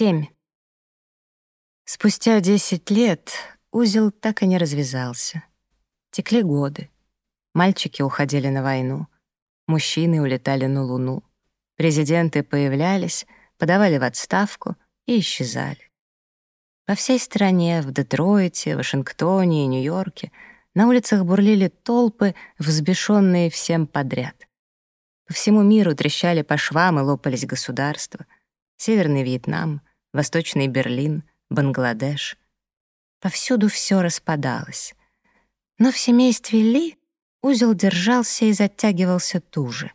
7. Спустя 10 лет узел так и не развязался. Текли годы. Мальчики уходили на войну. Мужчины улетали на Луну. Президенты появлялись, подавали в отставку и исчезали. Во всей стране, в Детройте, Вашингтоне и Нью-Йорке на улицах бурлили толпы, взбешенные всем подряд. По всему миру трещали по швам и лопались государства — Северный Вьетнам, Восточный Берлин, Бангладеш. Повсюду все распадалось. Но в семействе Ли узел держался и затягивался туже.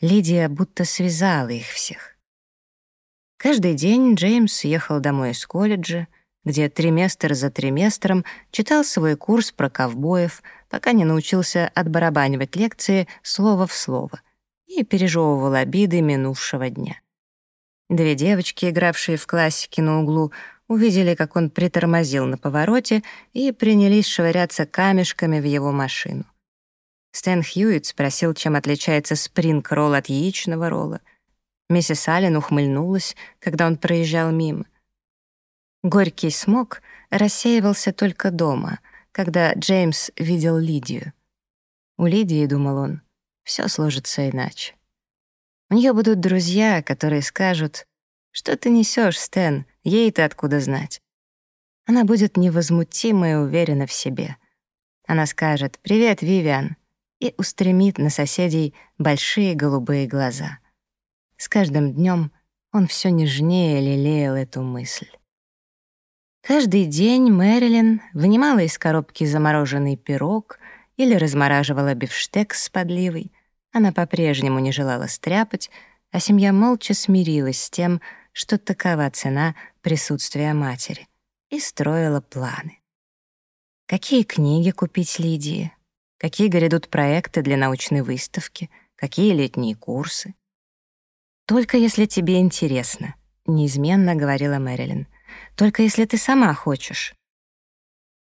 Лидия будто связала их всех. Каждый день Джеймс ехал домой из колледжа, где триместр за триместром читал свой курс про ковбоев, пока не научился отбарабанивать лекции слово в слово и пережевывал обиды минувшего дня. Две девочки, игравшие в классике на углу, увидели, как он притормозил на повороте и принялись швыряться камешками в его машину. Стэн Хьюитт спросил, чем отличается спринг-ролл от яичного ролла. Миссис Аллен ухмыльнулась, когда он проезжал мимо. Горький смог рассеивался только дома, когда Джеймс видел Лидию. У Лидии, думал он, все сложится иначе. У нее будут друзья, которые скажут, «Что ты несешь, Стэн? Ей-то откуда знать?» Она будет невозмутима и уверена в себе. Она скажет «Привет, Вивиан» и устремит на соседей большие голубые глаза. С каждым днем он все нежнее лелеял эту мысль. Каждый день Мэрилин вынимала из коробки замороженный пирог или размораживала бифштекс с подливой — она по-прежнему не желала стряпать, а семья молча смирилась с тем, что такова цена присутствия матери, и строила планы. Какие книги купить Лидии? Какие грядут проекты для научной выставки? Какие летние курсы? «Только если тебе интересно», — неизменно говорила Мэрилин. «Только если ты сама хочешь».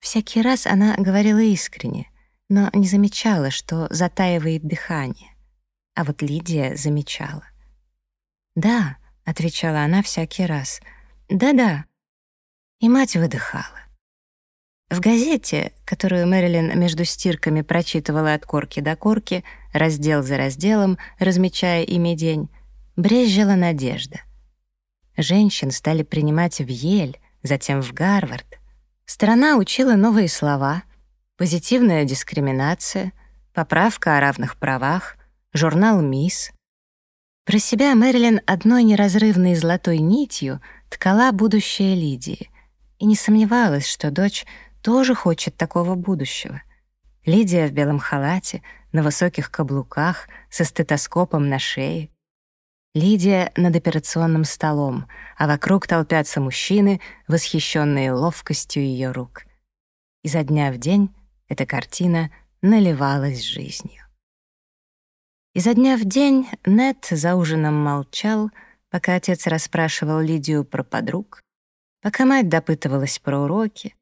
Всякий раз она говорила искренне, но не замечала, что затаивает дыхание а вот Лидия замечала. «Да», — отвечала она всякий раз, — «да-да». И мать выдыхала. В газете, которую Мэрилин между стирками прочитывала от корки до корки, раздел за разделом, размечая ими день, брезжила надежда. Женщин стали принимать в Ель, затем в Гарвард. Страна учила новые слова, позитивная дискриминация, поправка о равных правах — журнал «Мисс». Про себя Мэрилин одной неразрывной золотой нитью ткала будущее Лидии и не сомневалась, что дочь тоже хочет такого будущего. Лидия в белом халате, на высоких каблуках, со стетоскопом на шее. Лидия над операционным столом, а вокруг толпятся мужчины, восхищенные ловкостью ее рук. Изо дня в день эта картина наливалась жизнью. Изо дня в день Нет за ужином молчал, пока отец расспрашивал Лидию про подруг, пока мать допытывалась про уроки.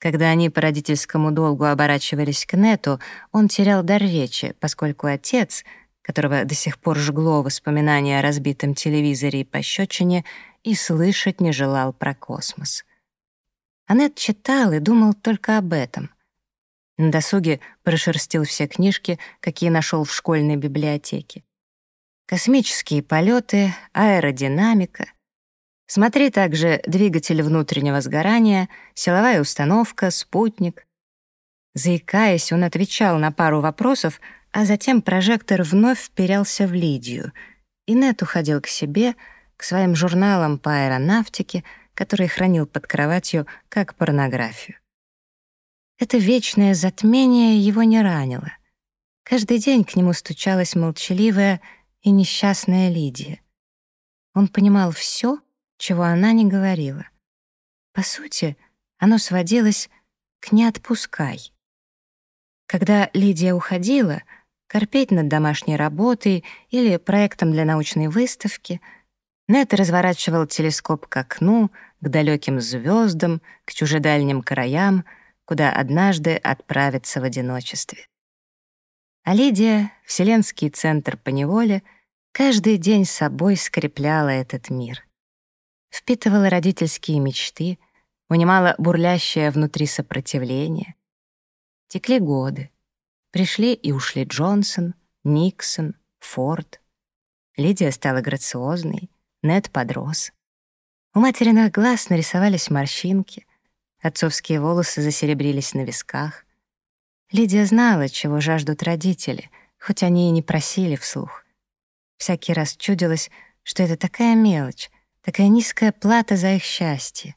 Когда они по родительскому долгу оборачивались к Нету, он терял дар речи, поскольку отец, которого до сих пор жгло воспоминания о разбитом телевизоре и пощечине, и слышать не желал про космос. Аннет читал и думал только об этом — на досуге прошерстил все книжки, какие нашел в школьной библиотеке. Космические полеты, аэродинамика. Смотри также двигатель внутреннего сгорания, силовая установка, спутник. Заикаясь, он отвечал на пару вопросов, а затем прожектор вновь вперялся в Лидию. И Нет уходил к себе, к своим журналам по аэронавтике, которые хранил под кроватью как порнографию. Это вечное затмение его не ранило. Каждый день к нему стучалась молчаливая и несчастная Лидия. Он понимал все, чего она не говорила. По сути, оно сводилось к «не отпускай». Когда Лидия уходила, корпеть над домашней работой или проектом для научной выставки, Нет разворачивал телескоп к окну, к далеким звездам, к чужедальним краям — куда однажды отправится в одиночестве. А Лидия, Вселенский центр по неволе, каждый день собой скрепляла этот мир. впитывала родительские мечты, унимала бурлящее внутри сопротивление. Текли годы. Пришли и ушли Джонсон, Никсон, Форд. Лидия стала грациозной, Нед подрос. У материных глаз нарисовались морщинки, отцовские волосы засеребрились на висках. Лидия знала, чего жаждут родители, хоть они и не просили вслух. Всякий раз чудилось, что это такая мелочь, такая низкая плата за их счастье.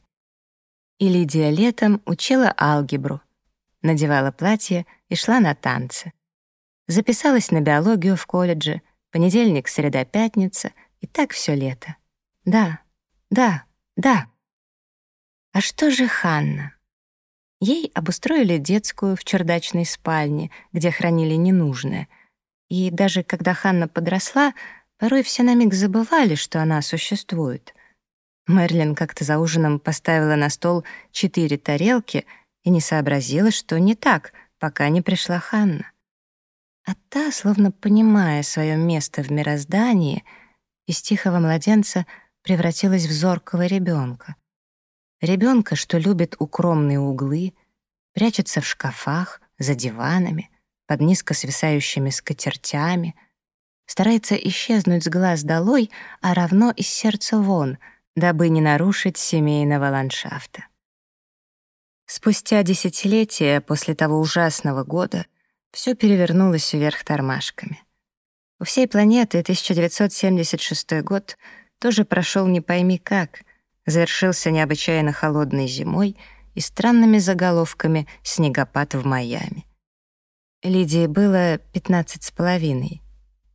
И Лидия летом учила алгебру, надевала платье и шла на танцы. Записалась на биологию в колледже, понедельник, среда, пятница, и так все лето. Да, да, да. А что же Ханна? Ей обустроили детскую в чердачной спальне, где хранили ненужное. И даже когда Ханна подросла, порой все на миг забывали, что она существует. Мерлин как-то за ужином поставила на стол четыре тарелки и не сообразила, что не так, пока не пришла Ханна. А та, словно понимая свое место в мироздании, из тихого младенца — превратилась в зоркого ребенка. Ребенка, что любит укромные углы, прячется в шкафах, за диванами, под низко свисающими скатертями, старается исчезнуть с глаз долой, а равно из сердца вон, дабы не нарушить семейного ландшафта. Спустя десятилетия после того ужасного года все перевернулось вверх тормашками. У всей планеты 1976 год тоже прошел не пойми как, завершился необычайно холодной зимой и странными заголовками «Снегопад в Майами». Лидии было пятнадцать с половиной.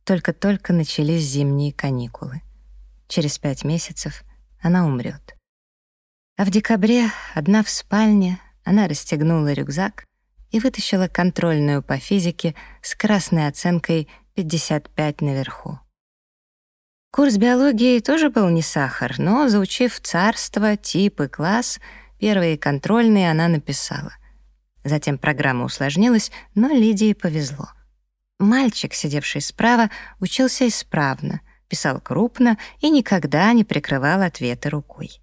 Только-только начались зимние каникулы. Через пять месяцев она умрет. А в декабре, одна в спальне, она расстегнула рюкзак и вытащила контрольную по физике с красной оценкой 55 наверху. Курс биологии тоже был не сахар, но, заучив царство, тип и класс, первые контрольные она написала. Затем программа усложнилась, но Лидии повезло. Мальчик, сидевший справа, учился исправно, писал крупно и никогда не прикрывал ответы рукой.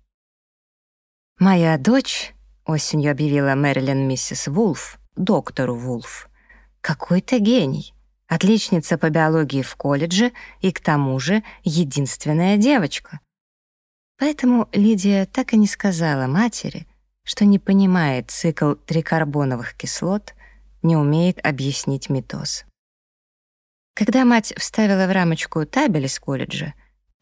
«Моя дочь», — осенью объявила Мэрилин миссис Вулф, доктору Вулф, — «какой-то гений. Отличница по биологии в колледже и, к тому же, единственная девочка. Поэтому Лидия так и не сказала матери, что не понимает цикл трикарбоновых кислот, не умеет объяснить митоз. Когда мать вставила в рамочку табель из колледжа,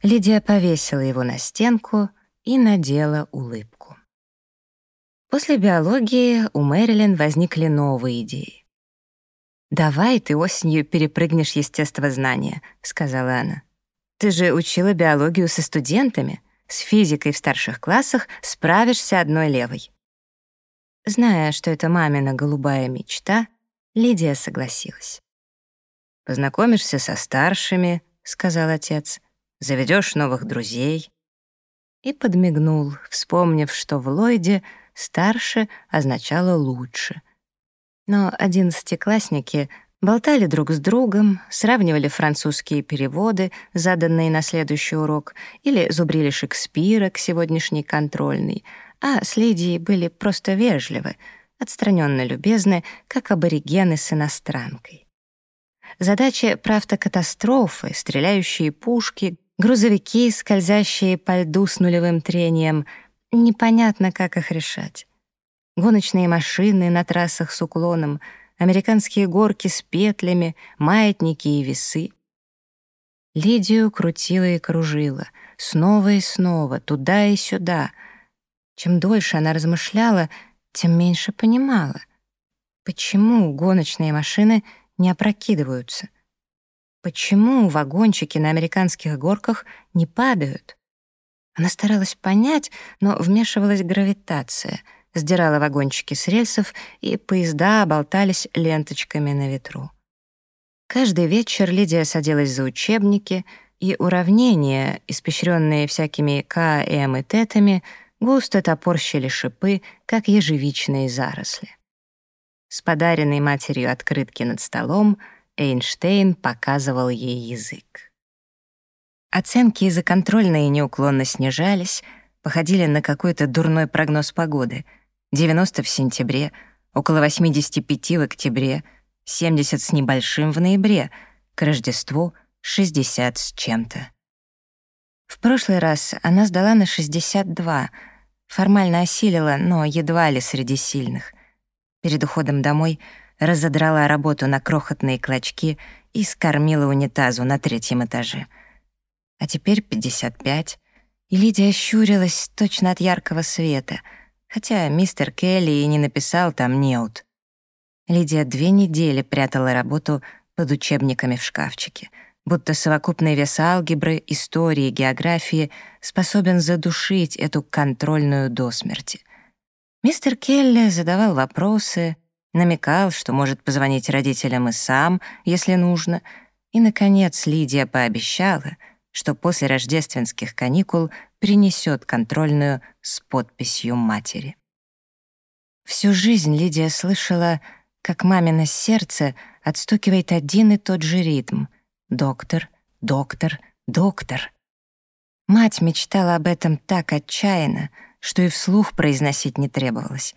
Лидия повесила его на стенку и надела улыбку. После биологии у Мэрилин возникли новые идеи. «Давай ты осенью перепрыгнешь естествознание», — сказала она. «Ты же учила биологию со студентами. С физикой в старших классах справишься одной левой». Зная, что это мамина голубая мечта, Лидия согласилась. «Познакомишься со старшими», — сказал отец, «заведешь новых друзей». И подмигнул, вспомнив, что в Ллойде «старше» означало «лучше», но одиннадцатиклассники болтали друг с другом, сравнивали французские переводы, заданные на следующий урок, или зубрили Шекспира к сегодняшней контрольной, а с Лидией были просто вежливы, отстраненно любезны, как аборигены с иностранкой. Задачи правда-катастрофы, стреляющие пушки, грузовики, скользящие по льду с нулевым трением — непонятно, как их решать гоночные машины на трассах с уклоном, американские горки с петлями, маятники и весы. Лидию крутила и кружила, снова и снова, туда и сюда. Чем дольше она размышляла, тем меньше понимала. Почему гоночные машины не опрокидываются? Почему вагончики на американских горках не падают? Она старалась понять, но вмешивалась гравитация — сдирала вагончики с рельсов, и поезда болтались ленточками на ветру. Каждый вечер Лидия садилась за учебники, и уравнения, испещренные всякими К, М и Тетами, густо топорщили шипы, как ежевичные заросли. С подаренной матерью открытки над столом Эйнштейн показывал ей язык. Оценки из-за контрольной неуклонно снижались, походили на какой-то дурной прогноз погоды. 90 в сентябре, около 85 в октябре, 70 с небольшим в ноябре, к Рождеству 60 с чем-то. В прошлый раз она сдала на 62, формально осилила, но едва ли среди сильных. Перед уходом домой разодрала работу на крохотные клочки и скормила унитазу на третьем этаже. А теперь 55, и Лидия щурилась точно от яркого света, хотя мистер Келли и не написал там «неут». Лидия две недели прятала работу под учебниками в шкафчике, будто совокупный вес алгебры, истории, географии способен задушить эту контрольную до смерти. Мистер Келли задавал вопросы, намекал, что может позвонить родителям и сам, если нужно, и, наконец, Лидия пообещала, что после рождественских каникул принесет контрольную с подписью матери. Всю жизнь Лидия слышала, как мамино сердце отстукивает один и тот же ритм — «доктор, доктор, доктор». Мать мечтала об этом так отчаянно, что и вслух произносить не требовалось.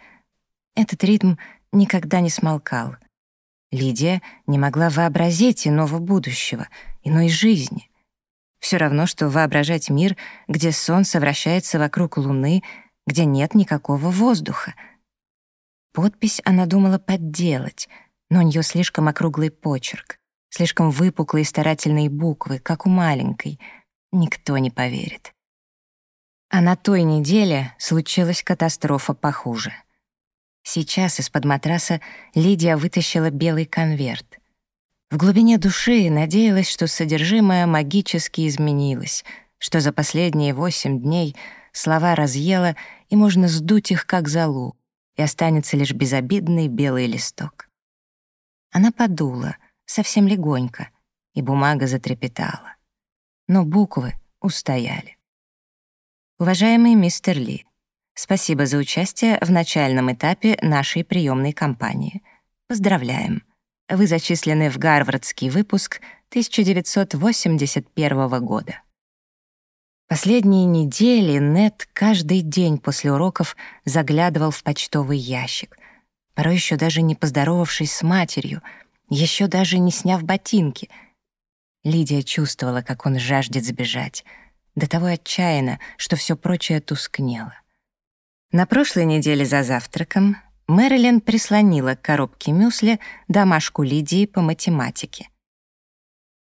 Этот ритм никогда не смолкал. Лидия не могла вообразить иного будущего, иной жизни. Все равно, что воображать мир, где солнце вращается вокруг Луны, где нет никакого воздуха. Подпись она думала подделать, но у нее слишком округлый почерк, слишком выпуклые старательные буквы, как у маленькой. Никто не поверит. А на той неделе случилась катастрофа похуже. Сейчас из-под матраса Лидия вытащила белый конверт. В глубине души надеялась, что содержимое магически изменилось, что за последние восемь дней слова разъела, и можно сдуть их как золу, и останется лишь безобидный белый листок. Она подула, совсем легонько, и бумага затрепетала. Но буквы устояли. Уважаемый мистер Ли, спасибо за участие в начальном этапе нашей приемной кампании. Поздравляем вы зачислены в Гарвардский выпуск 1981 года. Последние недели Нет каждый день после уроков заглядывал в почтовый ящик, порой еще даже не поздоровавшись с матерью, еще даже не сняв ботинки. Лидия чувствовала, как он жаждет сбежать, до того отчаянно, что все прочее тускнело. На прошлой неделе за завтраком Мэрилин прислонила к коробке мюсли домашку Лидии по математике.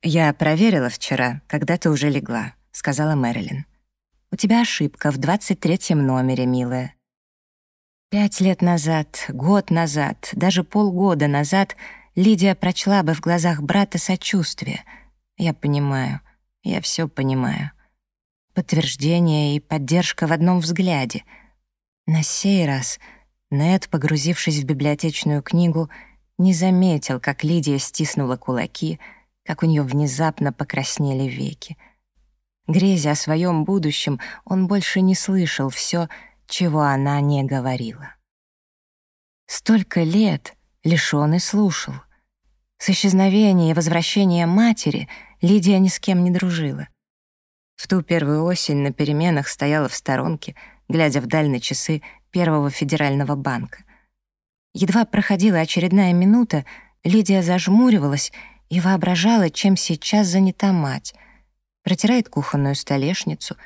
«Я проверила вчера, когда ты уже легла», — сказала Мэрилин. «У тебя ошибка в 23-м номере, милая». Пять лет назад, год назад, даже полгода назад Лидия прочла бы в глазах брата сочувствие. Я понимаю, я все понимаю. Подтверждение и поддержка в одном взгляде. На сей раз — нед погрузившись в библиотечную книгу, не заметил, как Лидия стиснула кулаки, как у нее внезапно покраснели веки. Грезя о своем будущем, он больше не слышал все, чего она не говорила. Столько лет лишь и слушал. С исчезновения и возвращения матери Лидия ни с кем не дружила. В ту первую осень на переменах стояла в сторонке, глядя вдаль на часы Первого федерального банка. Едва проходила очередная минута, Лидия зажмуривалась и воображала, чем сейчас занята мать. Протирает кухонную столешницу,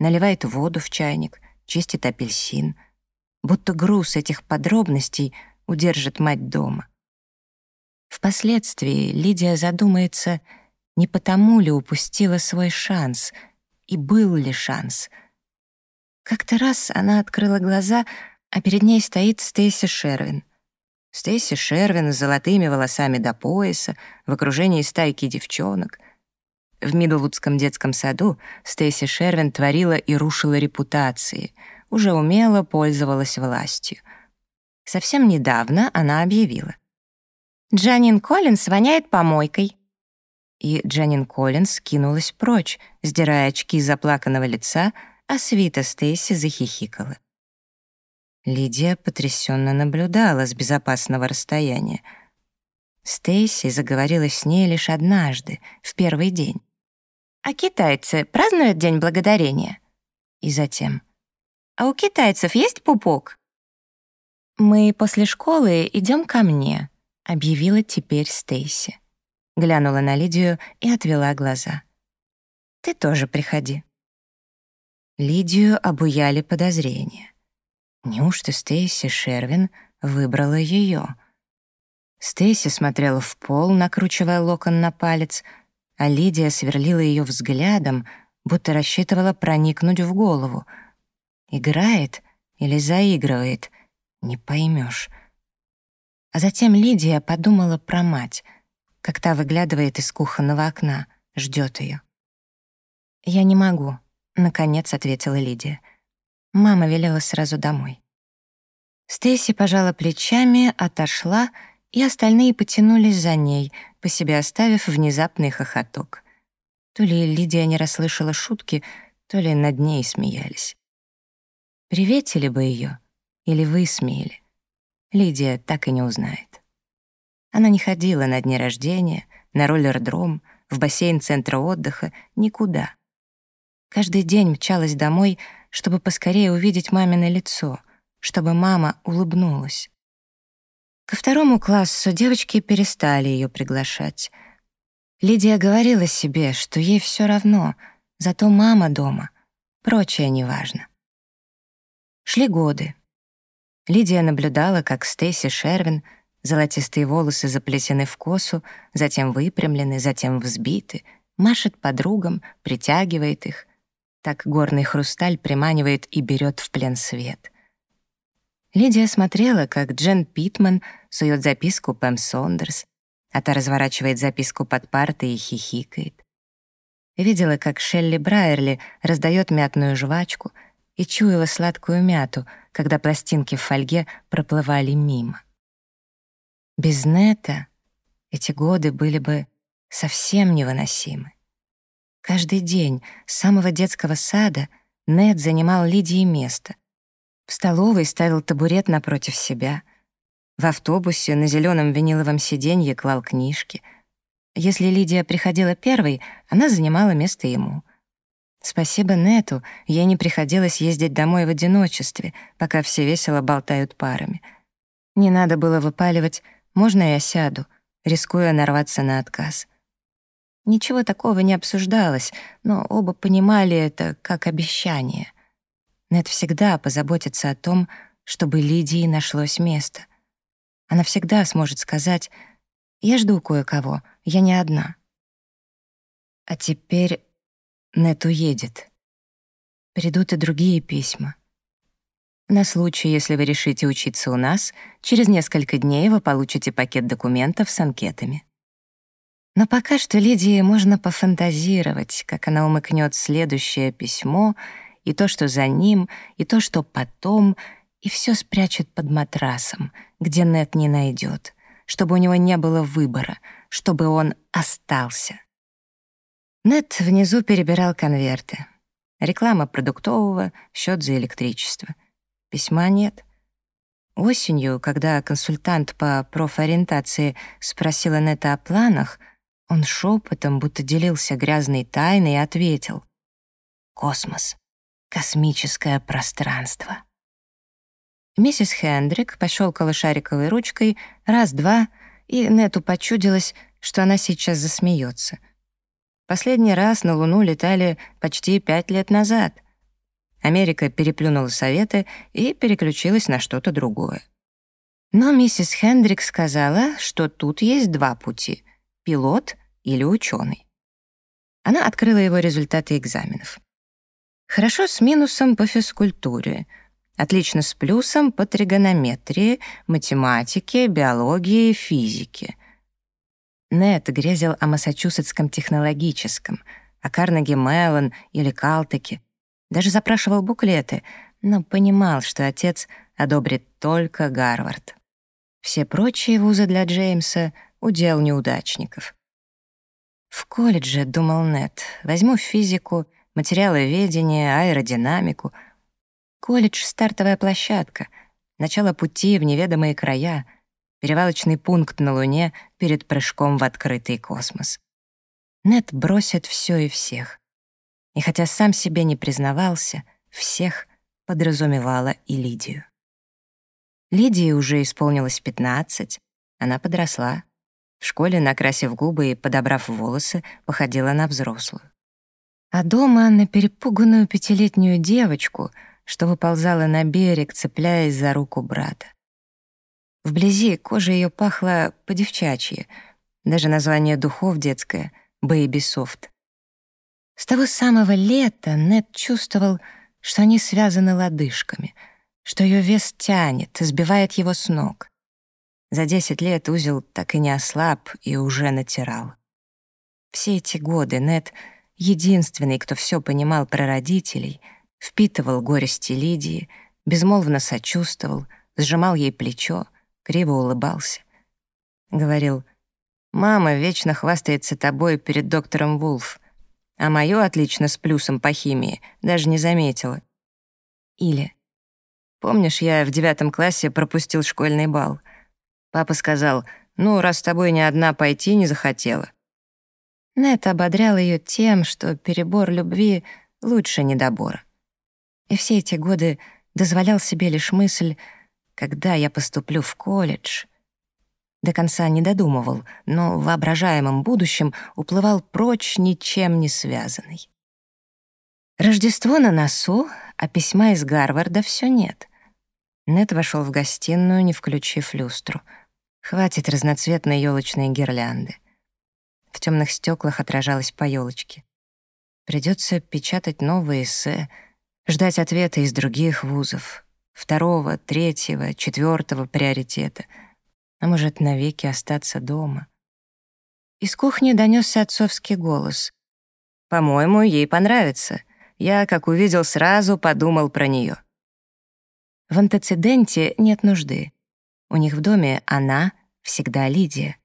наливает воду в чайник, чистит апельсин. Будто груз этих подробностей удержит мать дома. Впоследствии Лидия задумается, не потому ли упустила свой шанс, и был ли шанс — как-то раз она открыла глаза, а перед ней стоит Стейси Шервин. Стейси Шервин с золотыми волосами до пояса, в окружении стайки девчонок. В Мидлвудском детском саду Стейси Шервин творила и рушила репутации, уже умело пользовалась властью. Совсем недавно она объявила. «Джанин Коллинс воняет помойкой», и Джанин Коллинс кинулась прочь, сдирая очки заплаканного лица — а свита Стейси захихикала. Лидия потрясенно наблюдала с безопасного расстояния. Стейси заговорила с ней лишь однажды, в первый день. «А китайцы празднуют День Благодарения?» И затем а у китайцев есть пупок?» «Мы после школы идем ко мне», — объявила теперь Стейси. Глянула на Лидию и отвела глаза. «Ты тоже приходи». Лидию обуяли подозрения. Неужто Стейси Шервин выбрала ее? Стейси смотрела в пол, накручивая локон на палец, а Лидия сверлила ее взглядом, будто рассчитывала проникнуть в голову. Играет или заигрывает — не поймешь. А затем Лидия подумала про мать, как та выглядывает из кухонного окна, ждет ее. «Я не могу», — наконец ответила Лидия. Мама велела сразу домой. Стейси пожала плечами, отошла, и остальные потянулись за ней, по себе оставив внезапный хохоток. То ли Лидия не расслышала шутки, то ли над ней смеялись. Приветили бы ее, или высмеяли. Лидия так и не узнает. Она не ходила на дни рождения, на роллердром, в бассейн центра отдыха, никуда. Каждый день мчалась домой, чтобы поскорее увидеть мамино лицо, чтобы мама улыбнулась. Ко второму классу девочки перестали ее приглашать. Лидия говорила себе, что ей все равно, зато мама дома, прочее неважно. Шли годы. Лидия наблюдала, как Стейси Шервин, золотистые волосы заплетены в косу, затем выпрямлены, затем взбиты, машет подругам, притягивает их. Так горный хрусталь приманивает и берет в плен свет. Лидия смотрела, как Джен Питман сует записку Пэм Сондерс, а та разворачивает записку под партой и хихикает. Видела, как Шелли Брайерли раздает мятную жвачку — и чуяла сладкую мяту, когда пластинки в фольге проплывали мимо. Без Нета эти годы были бы совсем невыносимы. Каждый день с самого детского сада Нет занимал Лидии место. В столовой ставил табурет напротив себя. В автобусе на зеленом виниловом сиденье клал книжки. Если Лидия приходила первой, она занимала место ему — Спасибо Нету, ей не приходилось ездить домой в одиночестве, пока все весело болтают парами. Не надо было выпаливать «можно я сяду», рискуя нарваться на отказ. Ничего такого не обсуждалось, но оба понимали это как обещание. Нет всегда позаботится о том, чтобы Лидии нашлось место. Она всегда сможет сказать «Я жду кое-кого, я не одна». А теперь нет уедет. Придут и другие письма. На случай, если вы решите учиться у нас, через несколько дней вы получите пакет документов с анкетами. Но пока что Лидии можно пофантазировать, как она умыкнет следующее письмо, и то, что за ним, и то, что потом, и все спрячет под матрасом, где Нет не найдет, чтобы у него не было выбора, чтобы он остался. Нет внизу перебирал конверты. Реклама продуктового, счет за электричество. Письма нет. Осенью, когда консультант по профориентации спросила Нета о планах, он шепотом, будто делился грязной тайной, ответил. «Космос. Космическое пространство». Миссис Хендрик пощелкала шариковой ручкой раз-два, и Нету почудилось, что она сейчас засмеется — Последний раз на Луну летали почти пять лет назад. Америка переплюнула Советы и переключилась на что-то другое. Но миссис Хендрик сказала, что тут есть два пути — пилот или ученый. Она открыла его результаты экзаменов. Хорошо с минусом по физкультуре, отлично с плюсом по тригонометрии, математике, биологии, физике — нет грезил о Массачусетском технологическом, о Карнеги Меллон или Калтеке. Даже запрашивал буклеты, но понимал, что отец одобрит только Гарвард. Все прочие вузы для Джеймса — удел неудачников. В колледже, думал Нет, возьму физику, материаловедение, аэродинамику. Колледж — стартовая площадка, начало пути в неведомые края — перевалочный пункт на Луне перед прыжком в открытый космос. Нет бросит все и всех. И хотя сам себе не признавался, всех подразумевала и Лидию. Лидии уже исполнилось 15, она подросла. В школе, накрасив губы и подобрав волосы, походила на взрослую. А дома на перепуганную пятилетнюю девочку, что выползала на берег, цепляясь за руку брата. Вблизи кожа ее пахла по-девчачьи, даже название духов детское — «Бэйби Софт». С того самого лета Нед чувствовал, что они связаны лодыжками, что ее вес тянет, сбивает его с ног. За десять лет узел так и не ослаб и уже натирал. Все эти годы Нед — единственный, кто все понимал про родителей, впитывал горести Лидии, безмолвно сочувствовал, сжимал ей плечо, криво улыбался. Говорил, «Мама вечно хвастается тобой перед доктором Вулф, а мою отлично с плюсом по химии даже не заметила». Или, «Помнишь, я в девятом классе пропустил школьный бал? Папа сказал, ну, раз с тобой ни одна пойти не захотела, Нет ободрял ее тем, что перебор любви лучше недобора. И все эти годы дозволял себе лишь мысль, когда я поступлю в колледж. До конца не додумывал, но в воображаемом будущем уплывал прочь ничем не связанный. Рождество на носу, а письма из Гарварда все нет. Нет вошел в гостиную, не включив люстру. Хватит разноцветной елочной гирлянды. В темных стеклах отражалась по елочке. Придется печатать новые эссе, ждать ответа из других вузов, второго, третьего, четвертого приоритета, а может, навеки остаться дома. Из кухни донесся отцовский голос. «По-моему, ей понравится. Я, как увидел, сразу подумал про нее». В антецеденте нет нужды. У них в доме она всегда Лидия.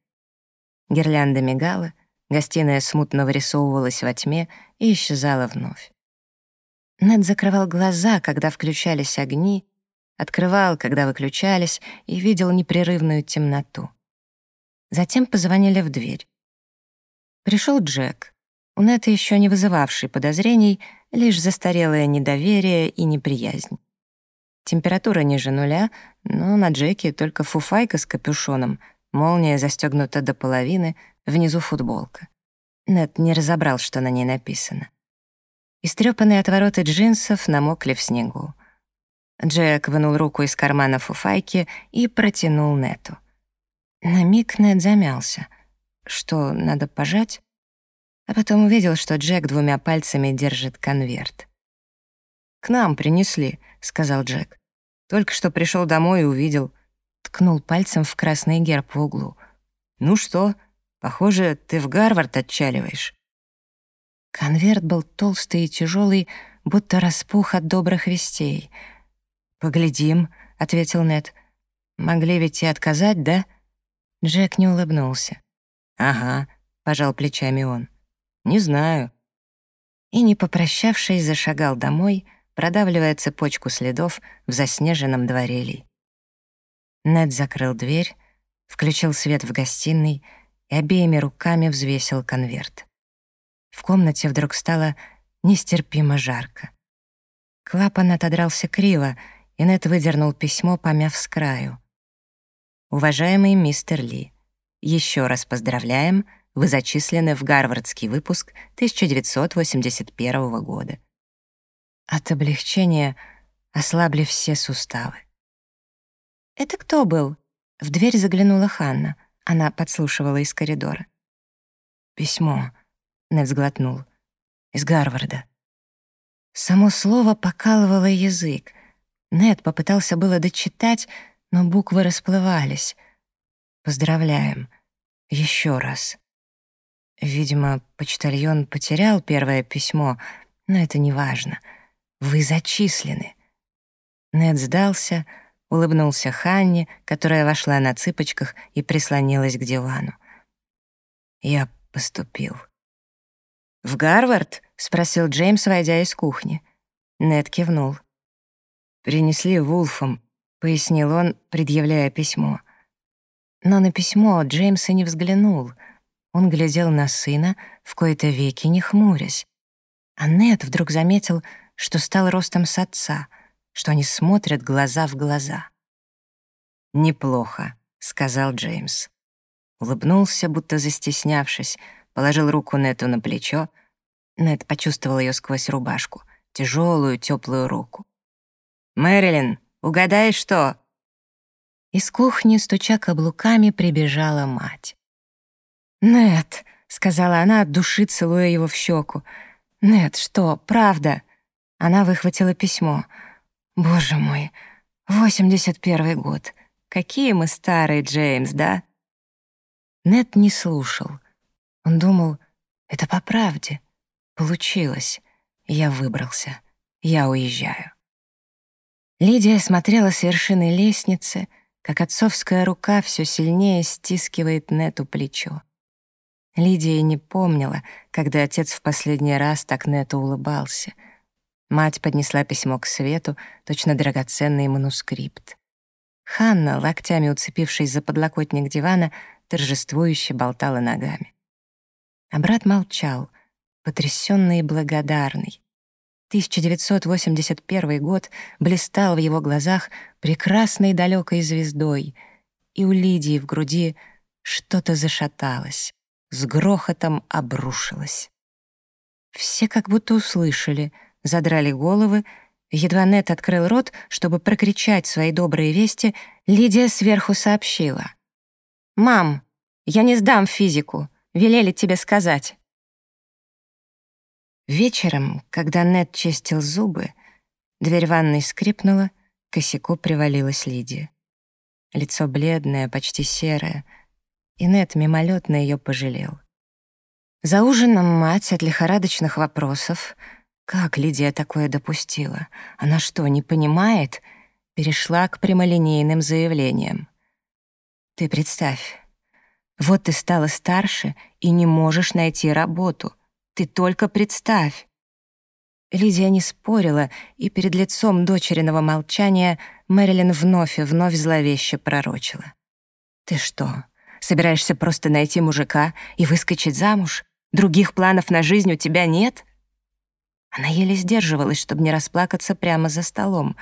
Гирлянда мигала, Гостиная смутно вырисовывалась во тьме и исчезала вновь. Нед закрывал глаза, когда включались огни, открывал, когда выключались, и видел непрерывную темноту. Затем позвонили в дверь. Пришел Джек. У Нета еще не вызывавший подозрений, лишь застарелое недоверие и неприязнь. Температура ниже нуля, но на Джеке только фуфайка с капюшоном, молния застегнута до половины, внизу футболка. Нед не разобрал, что на ней написано. Истрёпанные отвороты джинсов намокли в снегу. Джек вынул руку из кармана фуфайки и протянул Нету. На миг Нед замялся. Что, надо пожать? А потом увидел, что Джек двумя пальцами держит конверт. «К нам принесли», — сказал Джек. «Только что пришел домой и увидел». Ткнул пальцем в красный герб в углу. «Ну что, Похоже, ты в Гарвард отчаливаешь». Конверт был толстый и тяжелый, будто распух от добрых вестей. «Поглядим», — ответил Нед. «Могли ведь и отказать, да?» Джек не улыбнулся. «Ага», — пожал плечами он. «Не знаю». И, не попрощавшись, зашагал домой, продавливая цепочку следов в заснеженном дворе Нед закрыл дверь, включил свет в гостиной — и обеими руками взвесил конверт. В комнате вдруг стало нестерпимо жарко. Клапан отодрался криво, и Нет выдернул письмо, помяв с краю. «Уважаемый мистер Ли, еще раз поздравляем, вы зачислены в Гарвардский выпуск 1981 года». От облегчения ослабли все суставы. «Это кто был?» В дверь заглянула Ханна — она подслушивала из коридора. «Письмо», — Нед сглотнул, — «из Гарварда». Само слово покалывало язык. Нед попытался было дочитать, но буквы расплывались. «Поздравляем. Еще раз». Видимо, почтальон потерял первое письмо, но это не важно. Вы зачислены. Нед сдался, — улыбнулся Ханне, которая вошла на цыпочках и прислонилась к дивану. «Я поступил». «В Гарвард?» — спросил Джеймс, войдя из кухни. Нед кивнул. «Принесли Вулфом», — пояснил он, предъявляя письмо. Но на письмо Джеймс и не взглянул. Он глядел на сына, в кои-то веки не хмурясь. А Нед вдруг заметил, что стал ростом с отца — что они смотрят глаза в глаза. «Неплохо», — сказал Джеймс. Улыбнулся, будто застеснявшись, положил руку Нету на плечо. Нет почувствовал ее сквозь рубашку, тяжелую, теплую руку. «Мэрилин, угадай, что?» Из кухни, стуча каблуками, прибежала мать. «Нет», — сказала она от души, целуя его в щеку. «Нет, что, правда?» Она выхватила письмо. «Боже мой, восемьдесят первый год. Какие мы старые, Джеймс, да?» Нет не слушал. Он думал, это по правде. Получилось. Я выбрался. Я уезжаю. Лидия смотрела с вершины лестницы, как отцовская рука все сильнее стискивает Нету плечо. Лидия не помнила, когда отец в последний раз так Нету улыбался. Мать поднесла письмо к свету, точно драгоценный манускрипт. Ханна, локтями уцепившись за подлокотник дивана, торжествующе болтала ногами. А брат молчал, потрясенный и благодарный. 1981 год блистал в его глазах прекрасной далекой звездой, и у Лидии в груди что-то зашаталось, с грохотом обрушилось. Все как будто услышали, задрали головы, едва Нет открыл рот, чтобы прокричать свои добрые вести, Лидия сверху сообщила. «Мам, я не сдам физику, велели тебе сказать». Вечером, когда Нед чистил зубы, дверь ванной скрипнула, к косяку привалилась Лидия. Лицо бледное, почти серое, и Нед мимолетно ее пожалел. За ужином мать от лихорадочных вопросов «Как Лидия такое допустила? Она что, не понимает?» перешла к прямолинейным заявлениям. «Ты представь, вот ты стала старше и не можешь найти работу. Ты только представь!» Лидия не спорила, и перед лицом дочериного молчания Мэрилин вновь и вновь зловеще пророчила. «Ты что, собираешься просто найти мужика и выскочить замуж? Других планов на жизнь у тебя нет?» Она еле сдерживалась, чтобы не расплакаться прямо за столом.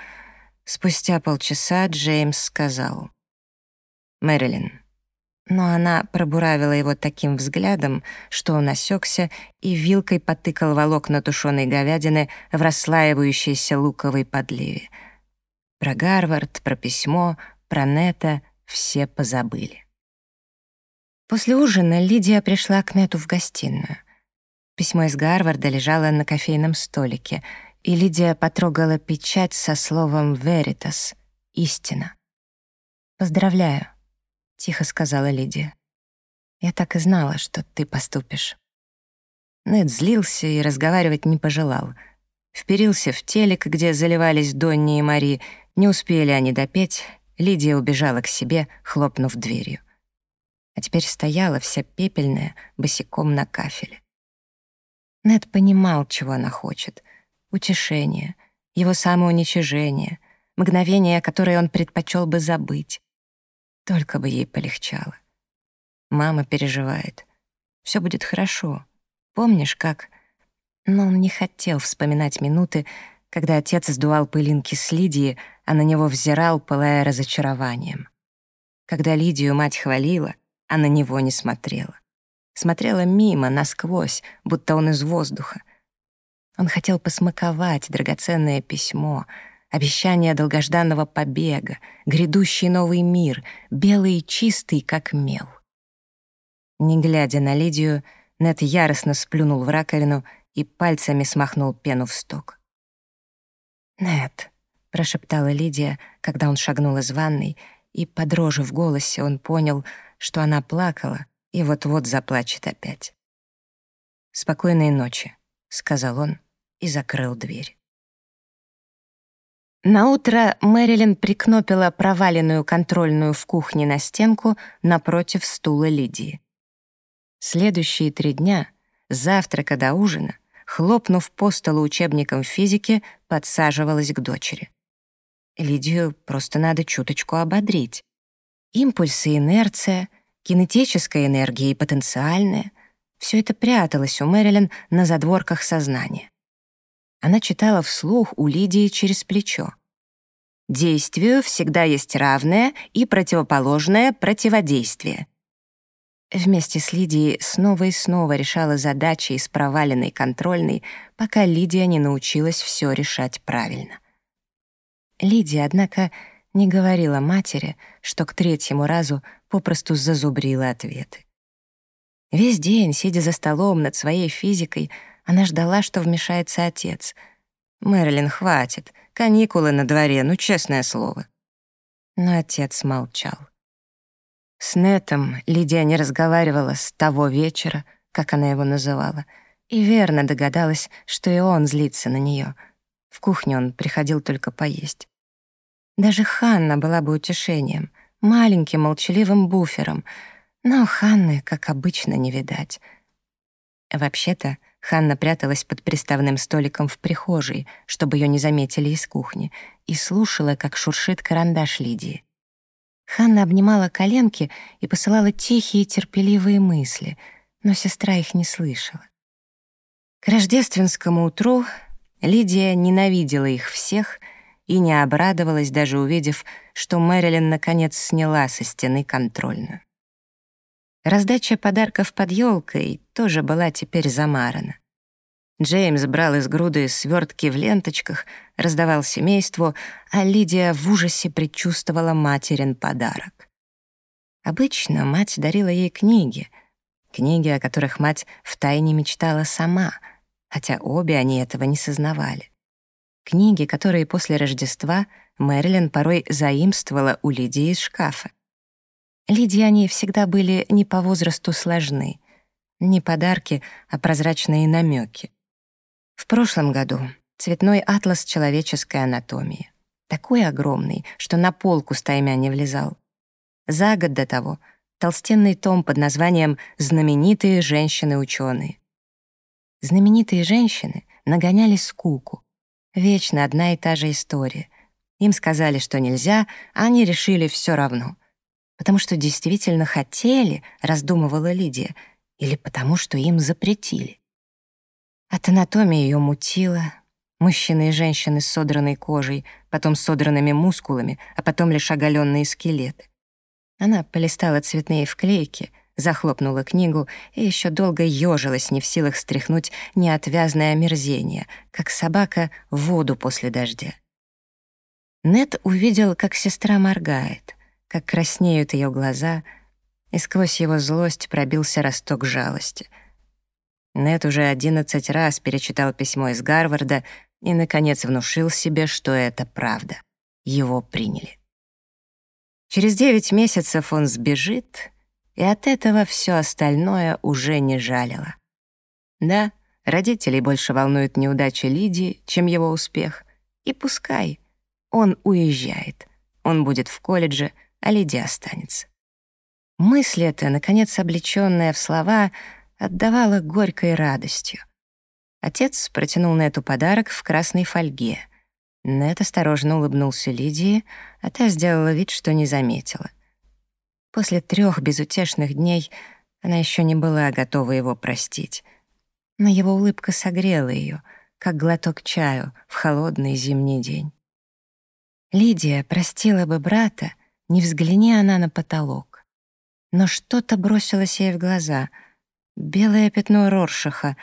Спустя полчаса Джеймс сказал. «Мэрилин, но она пробуравила его таким взглядом, что он осекся и вилкой потыкал волокна тушеной говядины в расслаивающейся луковой подливе. Про Гарвард, про письмо, про Нета все позабыли. После ужина Лидия пришла к Нету в гостиную. Письмо из Гарварда лежало на кофейном столике, и Лидия потрогала печать со словом «Veritas» — «Истина». «Поздравляю», — тихо сказала Лидия. «Я так и знала, что ты поступишь». Нед злился и разговаривать не пожелал. Вперился в телек, где заливались Донни и Мари. Не успели они допеть. Лидия убежала к себе, хлопнув дверью. А теперь стояла вся пепельная, босиком на кафеле. Нед понимал, чего она хочет. Утешение, его самоуничижение, мгновение, которое он предпочел бы забыть. Только бы ей полегчало. Мама переживает. Все будет хорошо. Помнишь, как... Но он не хотел вспоминать минуты, когда отец сдувал пылинки с Лидии, а на него взирал, пылая разочарованием. Когда Лидию мать хвалила, а на него не смотрела. Смотрела мимо, насквозь, будто он из воздуха. Он хотел посмаковать драгоценное письмо — обещание долгожданного побега, грядущий новый мир, белый и чистый, как мел. Не глядя на Лидию, Нед яростно сплюнул в раковину и пальцами смахнул пену в сток. «Нед», — прошептала Лидия, когда он шагнул из ванной, и, под дрожью в голосе, он понял, что она плакала и вот-вот заплачет опять. «Спокойной ночи», — сказал он и закрыл дверь. Наутро Мэрилин прикнопила проваленную контрольную в кухне на стенку напротив стула Лидии. Следующие три дня, с завтрака до ужина, хлопнув по столу учебником физики, подсаживалась к дочери. Лидию просто надо чуточку ободрить. Импульсы, инерция, кинетическая энергия и потенциальная — все это пряталось у Мэрилин на задворках сознания. Она читала вслух у Лидии через плечо. Действию всегда есть равное и противоположное противодействие. Вместе с Лидией снова и снова решала задачи из проваленной контрольной, пока Лидия не научилась все решать правильно. Лидия, однако, не говорила матери, что к третьему разу попросту зазубрила ответы. Весь день, сидя за столом над своей физикой, она ждала, что вмешается отец. «Мэрилин, хватит. Каникулы на дворе, ну, честное слово». Но отец молчал. С Нетом Лидия не разговаривала с того вечера, как она его называла, и верно догадалась, что и он злится на нее. В кухню он приходил только поесть. Даже Ханна была бы утешением, маленьким молчаливым буфером, но Ханны, как обычно, не видать. Вообще-то, Ханна пряталась под приставным столиком в прихожей, чтобы ее не заметили из кухни, и слушала, как шуршит карандаш Лидии. Ханна обнимала коленки и посылала тихие терпеливые мысли, но сестра их не слышала. К рождественскому утру Лидия ненавидела их всех и не обрадовалась, даже увидев, что Мэрилин наконец сняла со стены контрольную. Раздача подарков под елкой тоже была теперь замарана. Джеймс брал из груды свертки в ленточках, раздавал семейству, а Лидия в ужасе предчувствовала материн подарок. Обычно мать дарила ей книги, книги, о которых мать втайне мечтала сама, хотя обе они этого не сознавали. Книги, которые после Рождества Мэрилин порой заимствовала у Лидии из шкафа. Лидии всегда были не по возрасту сложны. Не подарки, а прозрачные намеки. В прошлом году цветной атлас человеческой анатомии. Такой огромный, что на полку стаймя не влезал. За год до того толстенный том под названием «Знаменитые женщины-ученые». Знаменитые женщины нагоняли скуку. Вечно одна и та же история. Им сказали, что нельзя, а они решили все равно. Потому что действительно хотели, раздумывала Лидия, или потому что им запретили. От анатомии ее мутило. Мужчины и женщины с содранной кожей, потом с содранными мускулами, а потом лишь оголенные скелеты. Она полистала цветные вклейки, захлопнула книгу и еще долго ежилась, не в силах стряхнуть неотвязное омерзение, как собака в воду после дождя. Нет увидел, как сестра моргает, как краснеют ее глаза, и сквозь его злость пробился росток жалости — нет уже одиннадцать раз перечитал письмо из Гарварда и, наконец, внушил себе, что это правда. Его приняли. Через девять месяцев он сбежит, и от этого все остальное уже не жалило. Да, родителей больше волнует неудача Лидии, чем его успех. И пускай. Он уезжает. Он будет в колледже, а Лидия останется. Мысль эта, наконец облечённая в слова, отдавала горькой радостью. Отец протянул Нету подарок в красной фольге. Нет осторожно улыбнулся Лидии, а та сделала вид, что не заметила. После трех безутешных дней она еще не была готова его простить. Но его улыбка согрела ее, как глоток чаю в холодный зимний день. Лидия простила бы брата, не взгляни она на потолок. Но что-то бросилось ей в глаза — белое пятно Роршаха,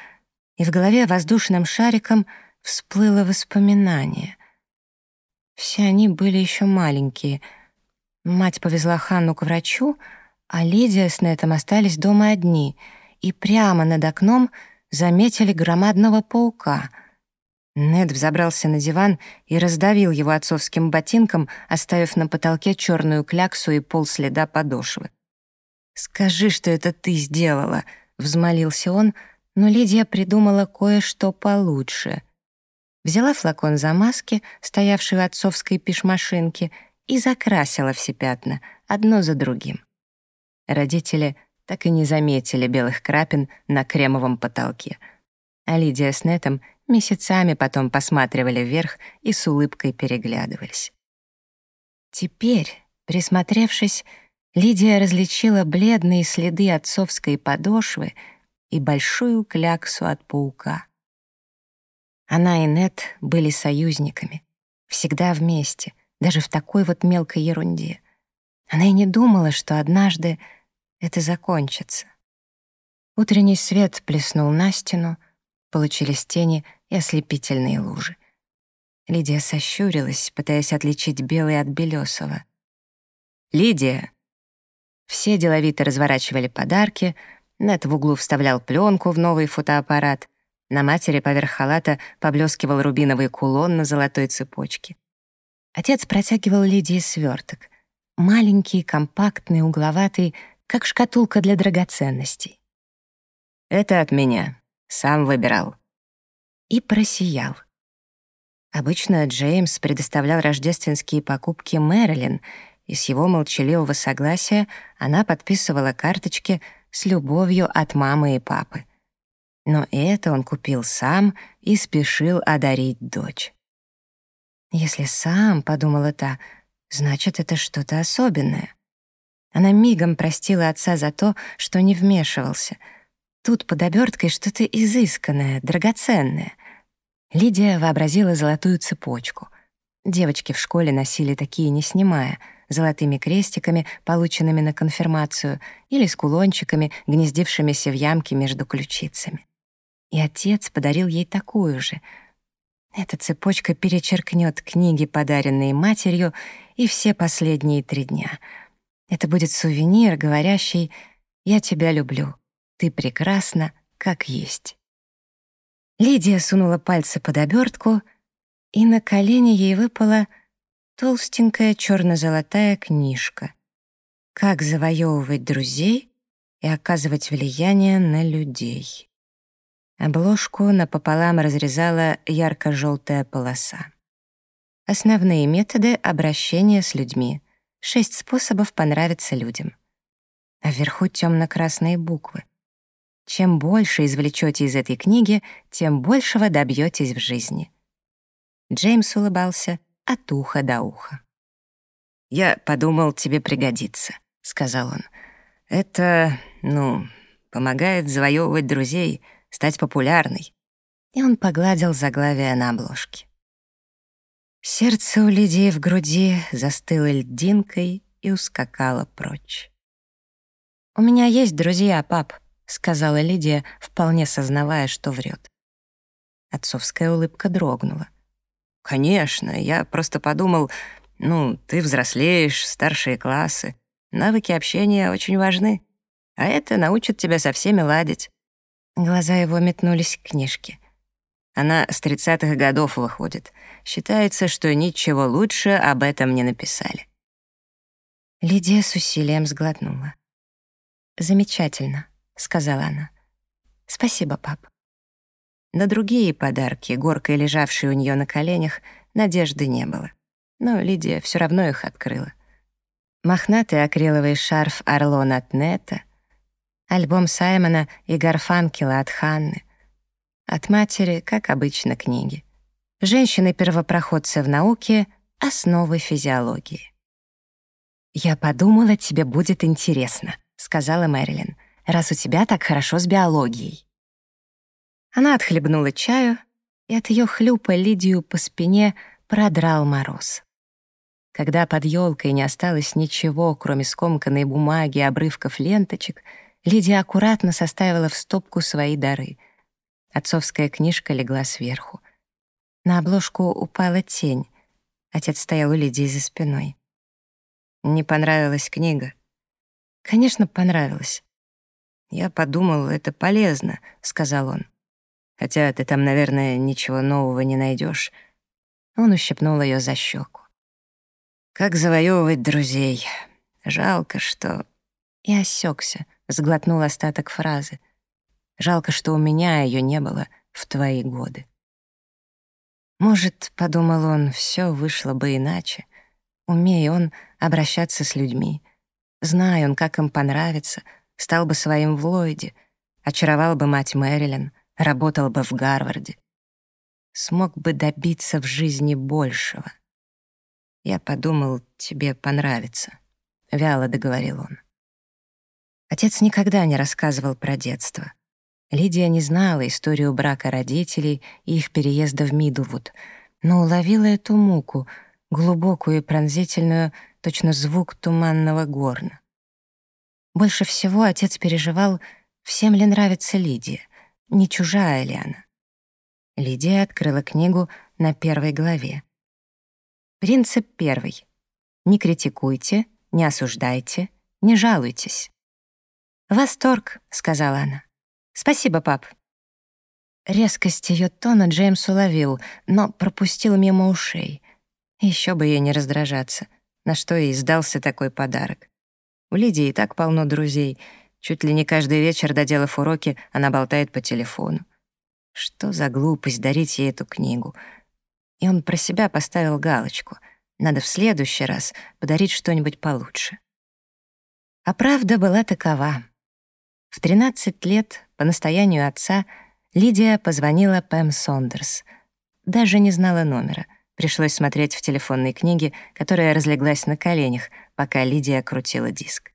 и в голове воздушным шариком всплыло воспоминание. Все они были еще маленькие. Мать повезла Ханну к врачу, а Лидия с Нетом остались дома одни и прямо над окном заметили громадного паука. Нед взобрался на диван и раздавил его отцовским ботинком, оставив на потолке черную кляксу и пол следа подошвы. «Скажи, что это ты сделала», — взмолился он, но Лидия придумала кое-что получше. Взяла флакон замазки, стоявший в отцовской пишмашинке, и закрасила все пятна, одно за другим. Родители так и не заметили белых крапин на кремовом потолке. А Лидия с Нетом месяцами потом посматривали вверх и с улыбкой переглядывались. Теперь, присмотревшись, Лидия различила бледные следы отцовской подошвы и большую кляксу от паука. Она и Нет были союзниками, всегда вместе, даже в такой вот мелкой ерунде. Она и не думала, что однажды это закончится. Утренний свет плеснул на стену, получились тени и ослепительные лужи. Лидия сощурилась, пытаясь отличить белый от белесого. «Лидия!» Все деловито разворачивали подарки, Нет в углу вставлял пленку в новый фотоаппарат, на матери поверх халата поблескивал рубиновый кулон на золотой цепочке. Отец протягивал Лидии сверток. Маленький, компактный, угловатый, как шкатулка для драгоценностей. «Это от меня. Сам выбирал». И просиял. Обычно Джеймс предоставлял рождественские покупки Мэрилин, и с его молчаливого согласия она подписывала карточки с любовью от мамы и папы. Но это он купил сам и спешил одарить дочь. «Если сам», — подумала та, — «значит, это что-то особенное». Она мигом простила отца за то, что не вмешивался. Тут под оберткой что-то изысканное, драгоценное. Лидия вообразила золотую цепочку. Девочки в школе носили такие, не снимая, золотыми крестиками, полученными на конфирмацию, или с кулончиками, гнездившимися в ямке между ключицами. И отец подарил ей такую же. Эта цепочка перечеркнет книги, подаренные матерью, и все последние три дня. Это будет сувенир, говорящий «Я тебя люблю, ты прекрасна, как есть». Лидия сунула пальцы под обертку, и на колени ей выпала толстенькая черно-золотая книжка «Как завоевывать друзей и оказывать влияние на людей». Обложку напополам разрезала ярко-желтая полоса. Основные методы обращения с людьми. Шесть способов понравиться людям. А вверху темно-красные буквы. Чем больше извлечете из этой книги, тем большего добьетесь в жизни. Джеймс улыбался от уха до уха. «Я подумал, тебе пригодится», — сказал он. «Это, ну, помогает завоевывать друзей — стать популярной. И он погладил заглавие на обложке. Сердце у Лидии в груди застыло льдинкой и ускакало прочь. «У меня есть друзья, пап», — сказала Лидия, вполне сознавая, что врет. Отцовская улыбка дрогнула. «Конечно, я просто подумал, ну, ты взрослеешь, старшие классы. Навыки общения очень важны, а это научит тебя со всеми ладить. Глаза его метнулись к книжке. Она с тридцатых годов выходит. Считается, что ничего лучше об этом не написали. Лидия с усилием сглотнула. «Замечательно», — сказала она. «Спасибо, пап». На другие подарки, горкой лежавшие у нее на коленях, надежды не было. Но Лидия все равно их открыла. Мохнатый акриловый шарф «Орлон» от Нета — альбом Саймона и Гарфанкела от Ханны. От матери, как обычно, книги. Женщины-первопроходцы в науке — основы физиологии. «Я подумала, тебе будет интересно», — сказала Мэрилин, «раз у тебя так хорошо с биологией». Она отхлебнула чаю, и от ее хлюпа Лидию по спине продрал мороз. Когда под елкой не осталось ничего, кроме скомканной бумаги и обрывков ленточек — Лидия аккуратно составила в стопку свои дары. Отцовская книжка легла сверху. На обложку упала тень. Отец стоял у Лидии за спиной. «Не понравилась книга?» «Конечно, понравилась». «Я подумал, это полезно», — сказал он. «Хотя ты там, наверное, ничего нового не найдешь. Он ущипнул ее за щеку. «Как завоевывать друзей? Жалко, что...» И осекся, сглотнул остаток фразы. Жалко, что у меня ее не было в твои годы. Может, подумал он, все вышло бы иначе. Умея он обращаться с людьми. Зная он, как им понравится, стал бы своим в Ллойде, очаровал бы мать Мэрилин, работал бы в Гарварде. Смог бы добиться в жизни большего. Я подумал, тебе понравится. Вяло договорил он. Отец никогда не рассказывал про детство. Лидия не знала историю брака родителей и их переезда в Мидлвуд, но уловила эту муку, глубокую и пронзительную, точно звук туманного горна. Больше всего отец переживал, всем ли нравится Лидия, не чужая ли она. Лидия открыла книгу на первой главе. Принцип первый. Не критикуйте, не осуждайте, не жалуйтесь. «Восторг», — сказала она. «Спасибо, пап». Резкость ее тона Джеймс уловил, но пропустил мимо ушей. Еще бы ей не раздражаться, на что ей сдался такой подарок. У Лидии так полно друзей. Чуть ли не каждый вечер, доделав уроки, она болтает по телефону. Что за глупость дарить ей эту книгу? И он про себя поставил галочку. Надо в следующий раз подарить что-нибудь получше. А правда была такова. В 13 лет, по настоянию отца, Лидия позвонила Пэм Сондерс. Даже не знала номера. Пришлось смотреть в телефонной книге, которая разлеглась на коленях, пока Лидия крутила диск.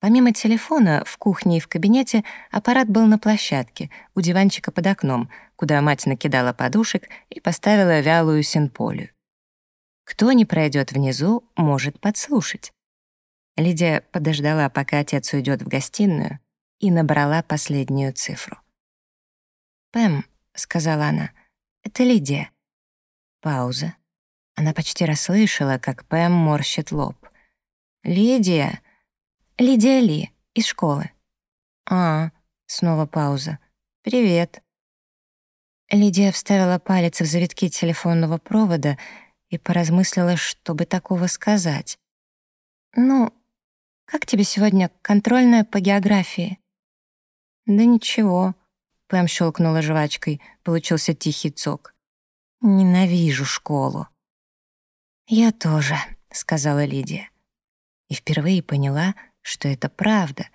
Помимо телефона, в кухне и в кабинете аппарат был на площадке, у диванчика под окном, куда мать накидала подушек и поставила вялую синполию. Кто не пройдет внизу, может подслушать. Лидия подождала, пока отец уйдет в гостиную, и набрала последнюю цифру. «Пэм», — сказала она, — «это Лидия». Пауза. Она почти расслышала, как Пэм морщит лоб. «Лидия», Лидия Ли, из школы. А, снова пауза. Привет. Лидия вставила палец в завитки телефонного провода и поразмыслила, чтобы такого сказать. «Ну, как тебе сегодня контрольная по географии?» «Да ничего», — Пэм щелкнула жвачкой, получился тихий цок. «Ненавижу школу». «Я тоже», — сказала Лидия. И впервые поняла, что это правда,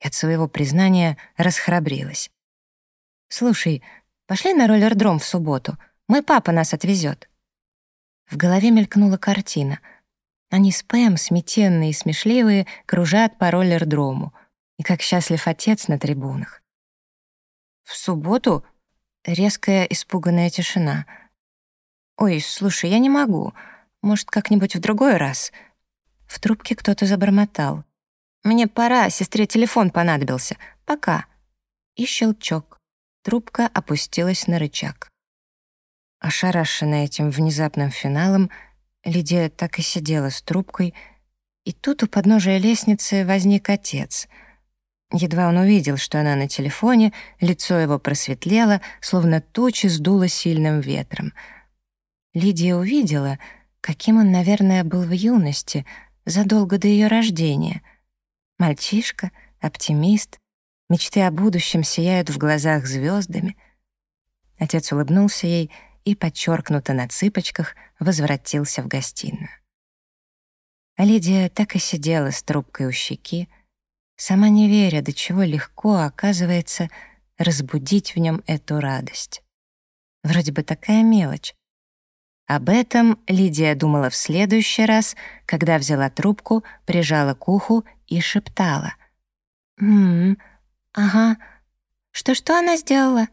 и от своего признания расхрабрилась. «Слушай, пошли на роллердром в субботу. Мой папа нас отвезет». В голове мелькнула картина. Они с Пэм, сметенные и смешливые, кружат по роллердрому. И как счастлив отец на трибунах. В субботу резкая испуганная тишина. «Ой, слушай, я не могу. Может, как-нибудь в другой раз?» В трубке кто-то забормотал. «Мне пора, сестре телефон понадобился. Пока». И щелчок. Трубка опустилась на рычаг. Ошарашенная этим внезапным финалом, Лидия так и сидела с трубкой, и тут у подножия лестницы возник отец. Едва он увидел, что она на телефоне, лицо его просветлело, словно тучи сдуло сильным ветром. Лидия увидела, каким он, наверное, был в юности, задолго до ее рождения — Мальчишка, оптимист, мечты о будущем сияют в глазах звездами. Отец улыбнулся ей и, подчеркнуто на цыпочках, возвратился в гостиную. А Лидия так и сидела с трубкой у щеки, сама не веря, до чего легко, оказывается, разбудить в нем эту радость. Вроде бы такая мелочь. Об этом Лидия думала в следующий раз, когда взяла трубку, прижала к уху и шептала. «М-м, ага. Что-что она сделала?»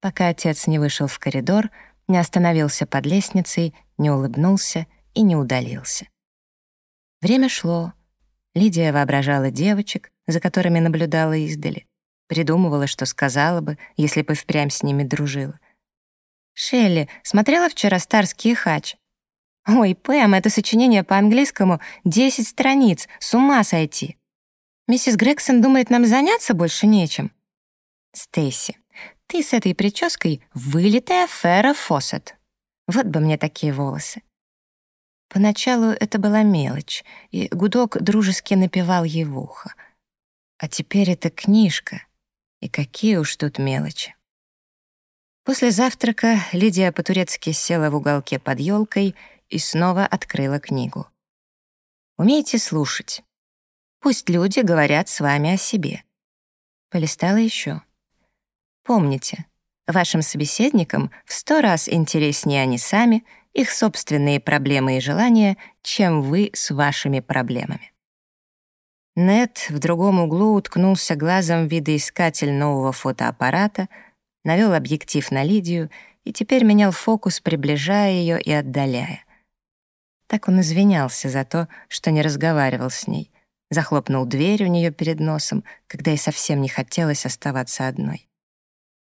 Пока отец не вышел в коридор, не остановился под лестницей, не улыбнулся и не удалился. Время шло. Лидия воображала девочек, за которыми наблюдала издали. Придумывала, что сказала бы, если бы впрямь с ними дружила. «Шелли, смотрела вчера «Старский хач»?» «Ой, Пэм, это сочинение по-английскому, 10 страниц, с ума сойти!» «Миссис Грегсон думает, нам заняться больше нечем?» «Стейси, ты с этой прической вылитая Фэра Фоссет. Вот бы мне такие волосы». Поначалу это была мелочь, и гудок дружески напевал ей в ухо. А теперь это книжка, и какие уж тут мелочи. После завтрака Лидия по-турецки села в уголке под елкой и снова открыла книгу. «Умейте слушать. Пусть люди говорят с вами о себе». Полистала еще. «Помните, вашим собеседникам в сто раз интереснее они сами, их собственные проблемы и желания, чем вы с вашими проблемами». Нет в другом углу уткнулся глазом в видоискатель нового фотоаппарата, навел объектив на Лидию и теперь менял фокус, приближая ее и отдаляя. Так он извинялся за то, что не разговаривал с ней. Захлопнул дверь у нее перед носом, когда ей совсем не хотелось оставаться одной.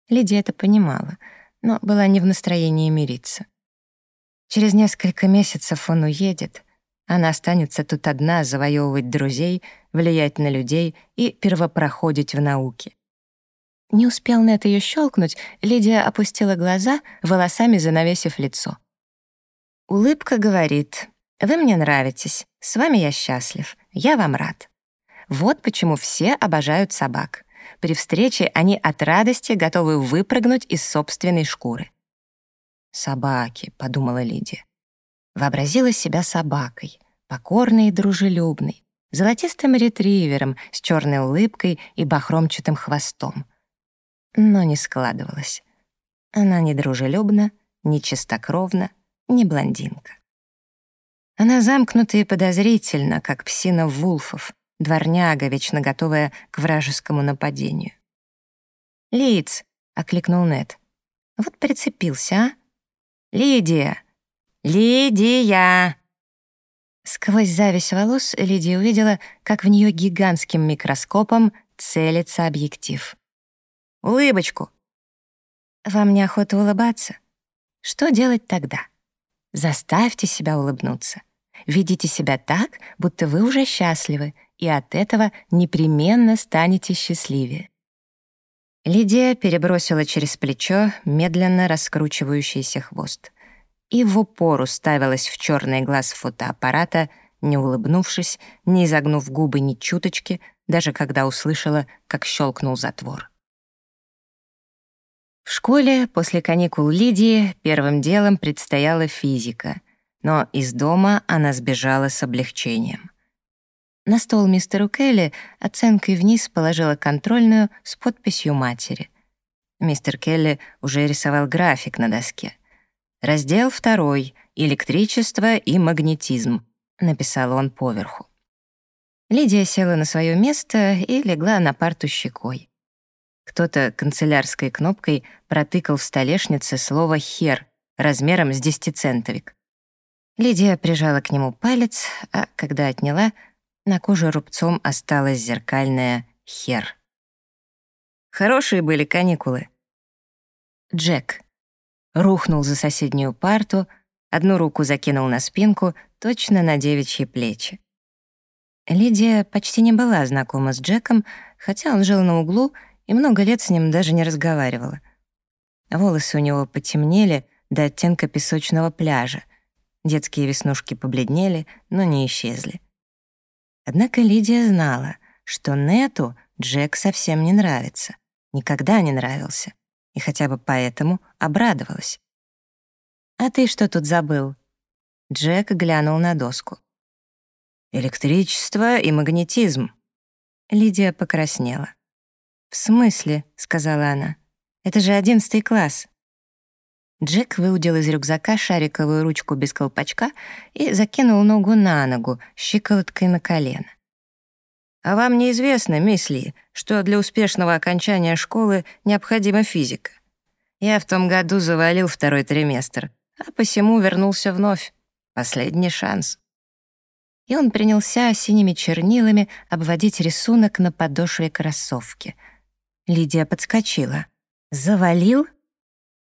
Лидия это понимала, но была не в настроении мириться. Через несколько месяцев он уедет, она останется тут одна завоевывать друзей, влиять на людей и первопроходить в науке. Не успел Нет ее щелкнуть, Лидия опустила глаза, волосами занавесив лицо. Улыбка говорит, «Вы мне нравитесь, с вами я счастлив, я вам рад». Вот почему все обожают собак. При встрече они от радости готовы выпрыгнуть из собственной шкуры. «Собаки», — подумала Лидия. Вообразила себя собакой, покорной и дружелюбной, золотистым ретривером с черной улыбкой и бахромчатым хвостом но не складывалось. Она не дружелюбна, не чистокровна, не блондинка. Она замкнута и подозрительна, как псина Вулфов, дворняга, вечно готовая к вражескому нападению. «Лиц!» — окликнул Нед. «Вот прицепился, а? Лидия! Лидия!» Сквозь зависть волос Лидия увидела, как в нее гигантским микроскопом целится объектив. Улыбочку. Вам неохота улыбаться? Что делать тогда? Заставьте себя улыбнуться. Ведите себя так, будто вы уже счастливы, и от этого непременно станете счастливее. Лидия перебросила через плечо медленно раскручивающийся хвост и в упор уставилась в черный глаз фотоаппарата, не улыбнувшись, не изогнув губы ни чуточки, даже когда услышала, как щелкнул затвор. В школе после каникул Лидии первым делом предстояла физика, но из дома она сбежала с облегчением. На стол мистеру Келли оценкой вниз положила контрольную с подписью матери. Мистер Келли уже рисовал график на доске. «Раздел второй. Электричество и магнетизм», — написал он поверху. Лидия села на свое место и легла на парту щекой. Кто-то канцелярской кнопкой протыкал в столешнице слово «хер» размером с десятицентовик. Лидия прижала к нему палец, а когда отняла, на коже рубцом осталось зеркальное «хер». Хорошие были каникулы. Джек рухнул за соседнюю парту, одну руку закинул на спинку, точно на девичьи плечи. Лидия почти не была знакома с Джеком, хотя он жил на углу и много лет с ним даже не разговаривала. Волосы у него потемнели до оттенка песочного пляжа. Детские веснушки побледнели, но не исчезли. Однако Лидия знала, что Нету Джек совсем не нравится, никогда не нравился, и хотя бы поэтому обрадовалась. «А ты что тут забыл?» Джек глянул на доску. «Электричество и магнетизм». Лидия покраснела. «В смысле?» — сказала она. «Это же одиннадцатый класс». Джек выудил из рюкзака шариковую ручку без колпачка и закинул ногу на ногу, щиколоткой на колено. «А вам неизвестно, мисс Ли, что для успешного окончания школы необходима физика? Я в том году завалил второй триместр, а посему вернулся вновь. Последний шанс». И он принялся синими чернилами обводить рисунок на подошве кроссовки — Лидия подскочила. «Завалил?»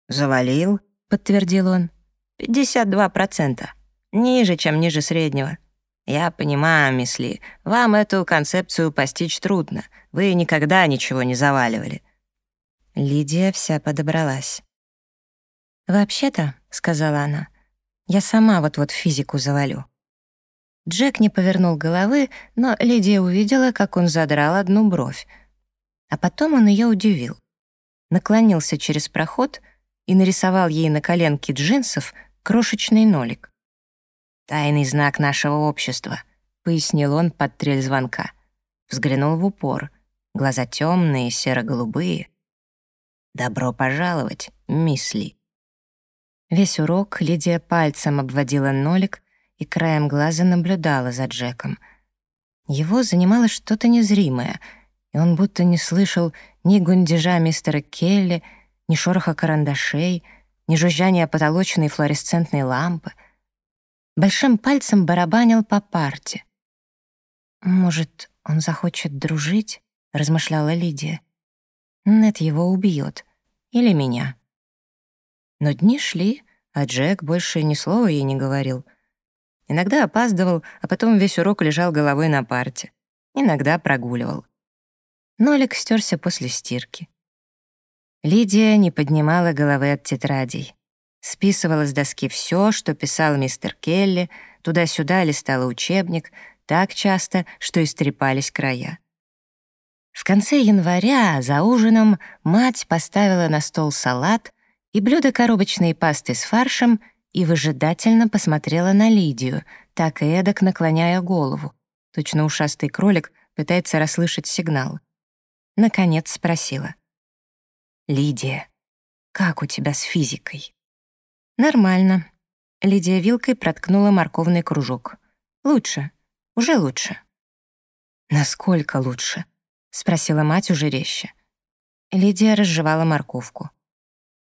«Завалил», — подтвердил он. «Пятьдесят два процента. Ниже, чем ниже среднего. Я понимаю, мисс Ли, вам эту концепцию постичь трудно. Вы никогда ничего не заваливали». Лидия вся подобралась. «Вообще-то», — сказала она, — «я сама вот-вот физику завалю». Джек не повернул головы, но Лидия увидела, как он задрал одну бровь — а потом он ее удивил. Наклонился через проход и нарисовал ей на коленке джинсов крошечный нолик. «Тайный знак нашего общества», — пояснил он под трель звонка. Взглянул в упор. Глаза темные, серо-голубые. «Добро пожаловать, мисс Ли». Весь урок Лидия пальцем обводила нолик и краем глаза наблюдала за Джеком. Его занимало что-то незримое — и он будто не слышал ни гундежа мистера Келли, ни шороха карандашей, ни жужжания потолочной флуоресцентной лампы. Большим пальцем барабанил по парте. «Может, он захочет дружить?» — размышляла Лидия. «Нет его убьет. Или меня». Но дни шли, а Джек больше ни слова ей не говорил. Иногда опаздывал, а потом весь урок лежал головой на парте. Иногда прогуливал. Нолик стерся после стирки. Лидия не поднимала головы от тетрадей. Списывала с доски все, что писал мистер Келли, туда-сюда листала учебник, так часто, что истрепались края. В конце января за ужином мать поставила на стол салат и блюдо коробочной пасты с фаршем и выжидательно посмотрела на Лидию, так и эдак наклоняя голову. Точно ушастый кролик пытается расслышать сигнал. Наконец спросила. «Лидия, как у тебя с физикой?» «Нормально». Лидия вилкой проткнула морковный кружок. «Лучше. Уже лучше». «Насколько лучше?» — спросила мать уже резче. Лидия разжевала морковку.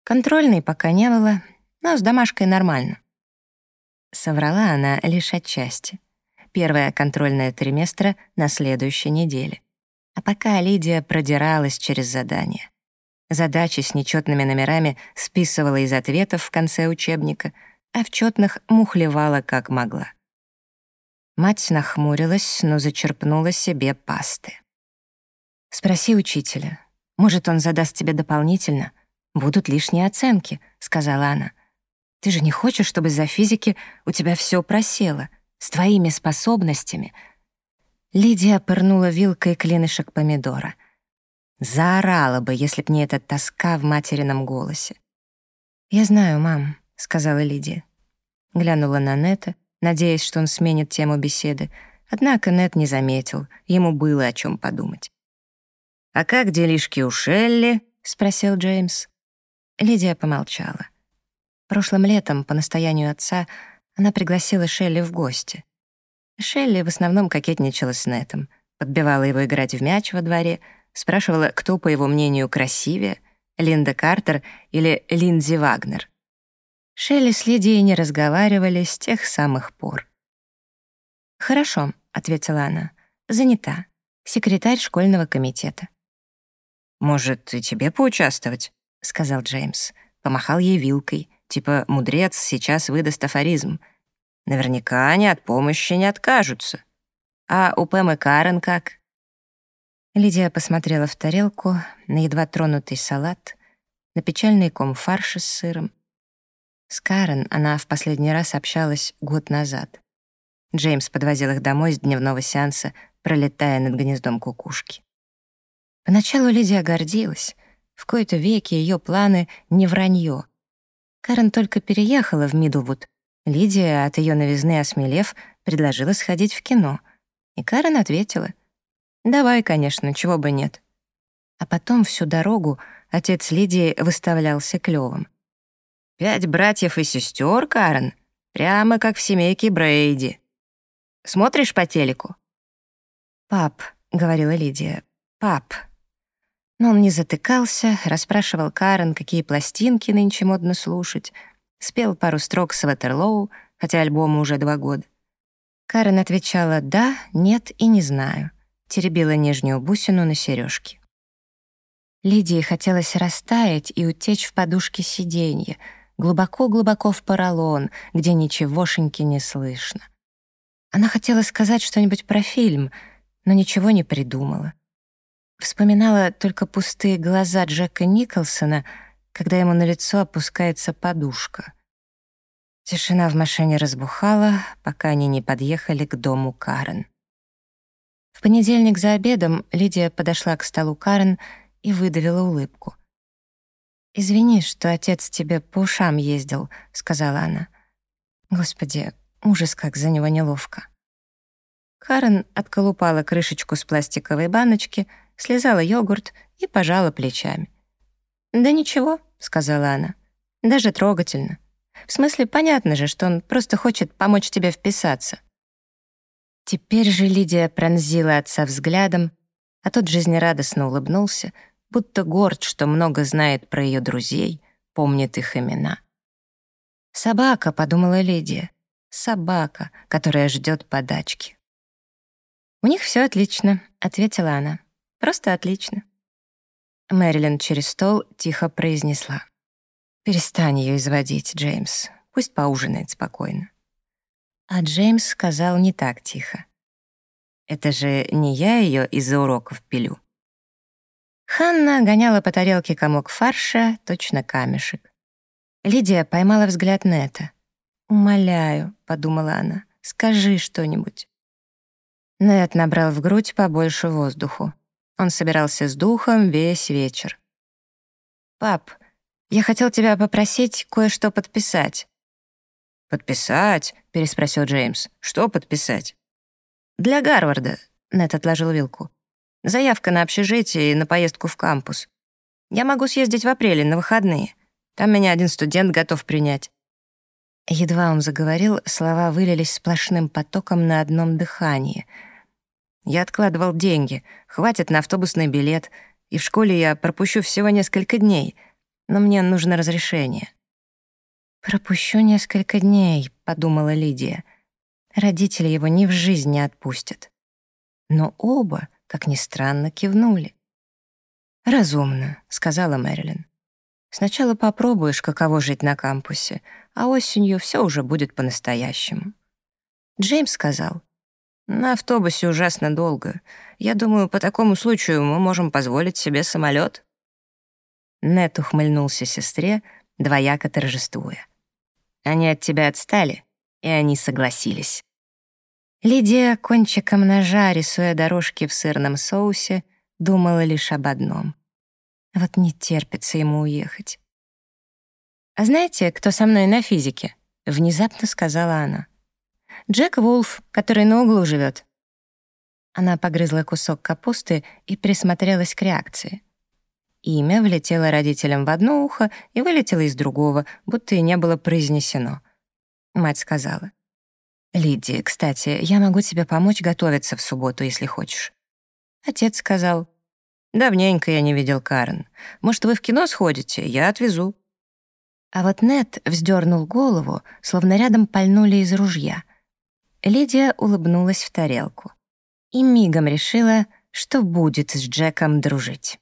Контрольной пока не было, но с домашкой нормально. Соврала она лишь отчасти. Первая контрольная триместра на следующей неделе. А пока Лидия продиралась через задания. Задачи с нечетными номерами списывала из ответов в конце учебника, а в четных мухлевала как могла. Мать нахмурилась, но зачерпнула себе пасты. «Спроси учителя. Может, он задаст тебе дополнительно? Будут лишние оценки», — сказала она. «Ты же не хочешь, чтобы за физики у тебя все просело, с твоими способностями?» Лидия пырнула вилкой клинышек помидора. Заорала бы, если б не эта тоска в материном голосе. «Я знаю, мам», — сказала Лидия. Глянула на Нета, надеясь, что он сменит тему беседы, однако Нет не заметил, ему было о чем подумать. «А как делишки у Шелли?» — спросил Джеймс. Лидия помолчала. Прошлым летом, по настоянию отца, она пригласила Шелли в гости. Шелли в основном кокетничала с Нетом, подбивала его играть в мяч во дворе, спрашивала, кто, по его мнению, красивее, Линда Картер или Линдзи Вагнер. Шелли с Лидией не разговаривали с тех самых пор. «Хорошо», — ответила она, — «занята. Секретарь школьного комитета». «Может, и тебе поучаствовать?» — сказал Джеймс. Помахал ей вилкой, типа «мудрец сейчас выдаст афоризм». Наверняка они от помощи не откажутся. А у Пэм и Карен как? Лидия посмотрела в тарелку на едва тронутый салат, на печальный ком фарша с сыром. С Карен она в последний раз общалась год назад. Джеймс подвозил их домой с дневного сеанса, пролетая над гнездом кукушки. Поначалу Лидия гордилась. В кои-то веки ее планы не вранье. Карен только переехала в Мидлвуд, Лидия, от ее новизны осмелев, предложила сходить в кино. И Карен ответила. «Давай, конечно, чего бы нет». А потом всю дорогу отец Лидии выставлялся клёвым. «Пять братьев и сестер, Карен, прямо как в семейке Брейди. Смотришь по телеку?» «Пап», — говорила Лидия, — «пап». Но он не затыкался, расспрашивал Карен, какие пластинки нынче модно слушать — Спел пару строк с Ватерлоу, хотя альбому уже два года. Карен отвечала «да», «нет» и «не знаю», теребила нижнюю бусину на сережке. Лидии хотелось растаять и утечь в подушке сиденья, глубоко-глубоко в поролон, где ничегошеньки не слышно. Она хотела сказать что-нибудь про фильм, но ничего не придумала. Вспоминала только пустые глаза Джека Николсона — когда ему на лицо опускается подушка. Тишина в машине разбухала, пока они не подъехали к дому Карен. В понедельник за обедом Лидия подошла к столу Карен и выдавила улыбку. «Извини, что отец тебе по ушам ездил», — сказала она. «Господи, ужас, как за него неловко». Карен отколупала крышечку с пластиковой баночки, слезала йогурт и пожала плечами. «Да ничего», — сказала она. «Даже трогательно. В смысле, понятно же, что он просто хочет помочь тебе вписаться». Теперь же Лидия пронзила отца взглядом, а тот жизнерадостно улыбнулся, будто горд, что много знает про ее друзей, помнит их имена. «Собака», — подумала Лидия. Собака, которая ждет подачки. «У них все отлично», — ответила она. «Просто отлично». Мэрилин через стол тихо произнесла. «Перестань ее изводить, Джеймс. Пусть поужинает спокойно». А Джеймс сказал не так тихо. «Это же не я ее из-за уроков пилю». Ханна гоняла по тарелке комок фарша, точно камешек. Лидия поймала взгляд Нета. «Умоляю», — подумала она, — «скажи что-нибудь». Нет набрал в грудь побольше воздуху. Он собирался с духом весь вечер. «Пап, я хотел тебя попросить кое-что подписать». «Подписать?» — переспросил Джеймс. «Что подписать?» «Для Гарварда», — Нет отложил вилку. «Заявка на общежитие и на поездку в кампус. Я могу съездить в апреле на выходные. Там меня один студент готов принять». Едва он заговорил, слова вылились сплошным потоком на одном дыхании — я откладывал деньги, хватит на автобусный билет, и в школе я пропущу всего несколько дней, но мне нужно разрешение. «Пропущу несколько дней», — подумала Лидия. Родители его ни в жизнь не отпустят. Но оба, как ни странно, кивнули. «Разумно», — сказала Мэрилин. «Сначала попробуешь, каково жить на кампусе, а осенью все уже будет по-настоящему». Джеймс сказал, на автобусе ужасно долго. Я думаю, по такому случаю мы можем позволить себе самолет. Нет ухмыльнулся сестре, двояко торжествуя. Они от тебя отстали, и они согласились. Лидия, кончиком ножа, рисуя дорожки в сырном соусе, думала лишь об одном. Вот не терпится ему уехать. «А знаете, кто со мной на физике?» — внезапно сказала она. Джек Вулф, который на углу живет. Она погрызла кусок капусты и присмотрелась к реакции. Имя влетело родителям в одно ухо и вылетело из другого, будто и не было произнесено. Мать сказала. «Лидия, кстати, я могу тебе помочь готовиться в субботу, если хочешь». Отец сказал. «Давненько я не видел Карен. Может, вы в кино сходите? Я отвезу». А вот Нет вздернул голову, словно рядом пальнули из ружья. Лидия улыбнулась в тарелку и мигом решила, что будет с Джеком дружить.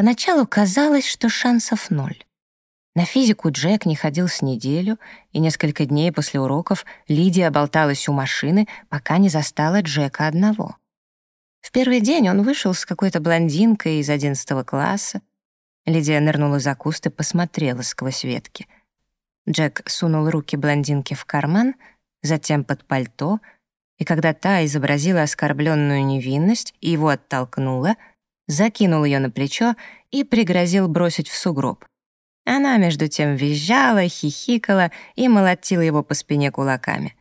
Поначалу казалось, что шансов ноль. На физику Джек не ходил с неделю, и несколько дней после уроков Лидия болталась у машины, пока не застала Джека одного. В первый день он вышел с какой-то блондинкой из одиннадцатого класса. Лидия нырнула за куст и посмотрела сквозь ветки — Джек сунул руки блондинки в карман, затем под пальто, и когда та изобразила оскорбленную невинность и его оттолкнула, закинул ее на плечо и пригрозил бросить в сугроб. Она, между тем, визжала, хихикала и молотила его по спине кулаками.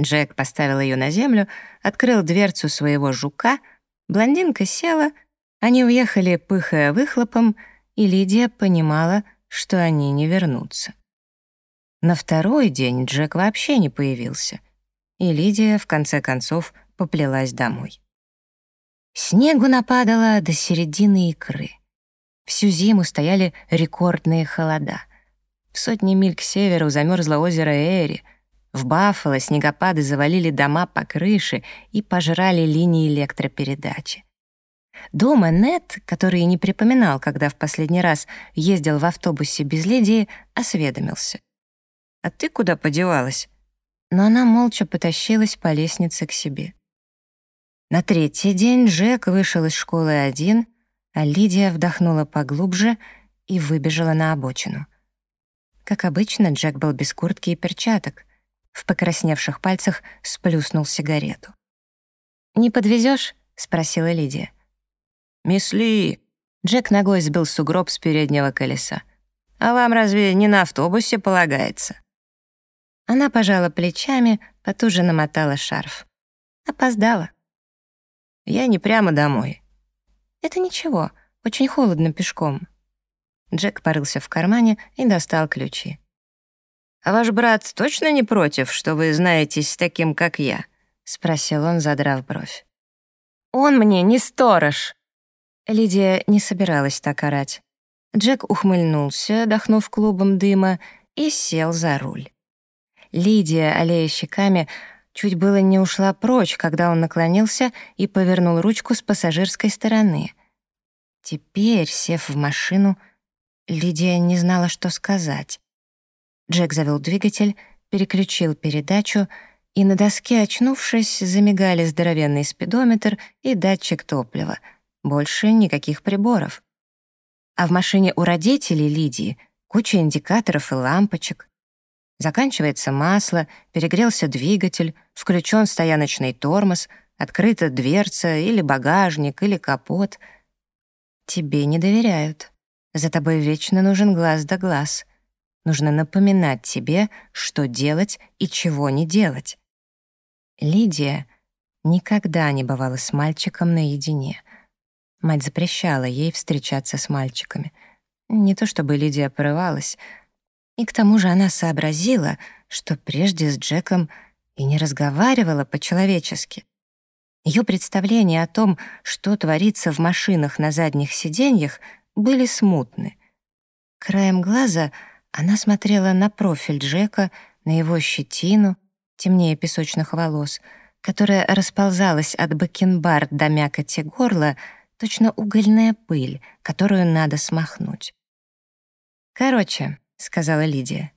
Джек поставил ее на землю, открыл дверцу своего жука, блондинка села, они уехали, пыхая выхлопом, и Лидия понимала, что они не вернутся. На второй день Джек вообще не появился, и Лидия, в конце концов, поплелась домой. Снегу нападало до середины икры. Всю зиму стояли рекордные холода. В сотни миль к северу замерзло озеро Эри. В Баффало снегопады завалили дома по крыше и пожрали линии электропередачи. Дома Нет, который не припоминал, когда в последний раз ездил в автобусе без Лидии, осведомился — а ты куда подевалась?» Но она молча потащилась по лестнице к себе. На третий день Джек вышел из школы один, а Лидия вдохнула поглубже и выбежала на обочину. Как обычно, Джек был без куртки и перчаток. В покрасневших пальцах сплюснул сигарету. «Не подвезешь? спросила Лидия. «Мисс Ли!» Джек ногой сбил сугроб с переднего колеса. «А вам разве не на автобусе полагается?» Она пожала плечами, потуже намотала шарф. Опоздала. Я не прямо домой. Это ничего, очень холодно пешком. Джек порылся в кармане и достал ключи. «А ваш брат точно не против, что вы знаетесь с таким, как я?» — спросил он, задрав бровь. «Он мне не сторож!» Лидия не собиралась так орать. Джек ухмыльнулся, дохнув клубом дыма, и сел за руль. Лидия, аллея щеками, чуть было не ушла прочь, когда он наклонился и повернул ручку с пассажирской стороны. Теперь, сев в машину, Лидия не знала, что сказать. Джек завел двигатель, переключил передачу, и на доске, очнувшись, замигали здоровенный спидометр и датчик топлива. Больше никаких приборов. А в машине у родителей Лидии куча индикаторов и лампочек. Заканчивается масло, перегрелся двигатель, включен стояночный тормоз, открыта дверца или багажник, или капот. Тебе не доверяют. За тобой вечно нужен глаз да глаз. Нужно напоминать тебе, что делать и чего не делать. Лидия никогда не бывала с мальчиком наедине. Мать запрещала ей встречаться с мальчиками. Не то чтобы Лидия порывалась — и к тому же она сообразила, что прежде с Джеком и не разговаривала по-человечески. Ее представления о том, что творится в машинах на задних сиденьях, были смутны. Краем глаза она смотрела на профиль Джека, на его щетину, темнее песочных волос, которая расползалась от бакенбард до мякоти горла, точно угольная пыль, которую надо смахнуть. Короче, сказала Лидия.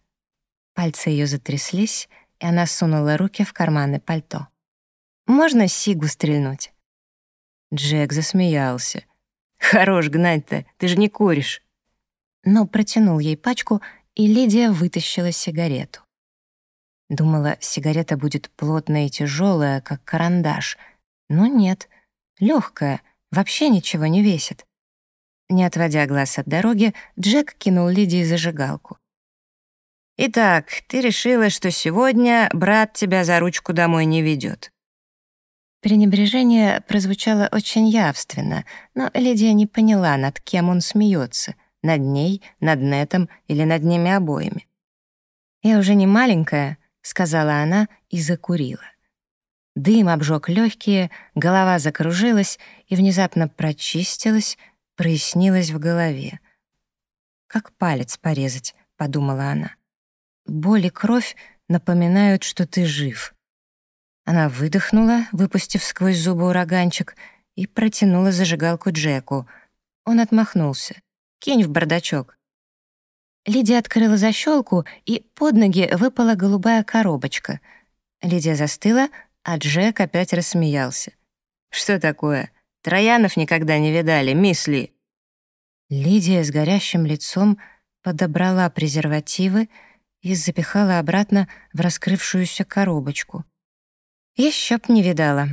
Пальцы ее затряслись, и она сунула руки в карманы пальто. «Можно сигу стрельнуть?» Джек засмеялся. «Хорош гнать-то, ты же не куришь». Но протянул ей пачку, и Лидия вытащила сигарету. Думала, сигарета будет плотная и тяжелая, как карандаш. Но нет, легкая, вообще ничего не весит. Не отводя глаз от дороги, Джек кинул Лидии зажигалку. «Итак, ты решила, что сегодня брат тебя за ручку домой не ведет. Пренебрежение прозвучало очень явственно, но Лидия не поняла, над кем он смеется — над ней, над Нетом или над ними обоими. «Я уже не маленькая», — сказала она и закурила. Дым обжег легкие, голова закружилась и внезапно прочистилась, прояснилось в голове. «Как палец порезать», — подумала она. «Боль и кровь напоминают, что ты жив». Она выдохнула, выпустив сквозь зубы ураганчик, и протянула зажигалку Джеку. Он отмахнулся. «Кинь в бардачок». Лидия открыла защелку, и под ноги выпала голубая коробочка. Лидия застыла, а Джек опять рассмеялся. «Что такое? Троянов никогда не видали, мисс Ли». Лидия с горящим лицом подобрала презервативы и запихала обратно в раскрывшуюся коробочку. Еще б не видала.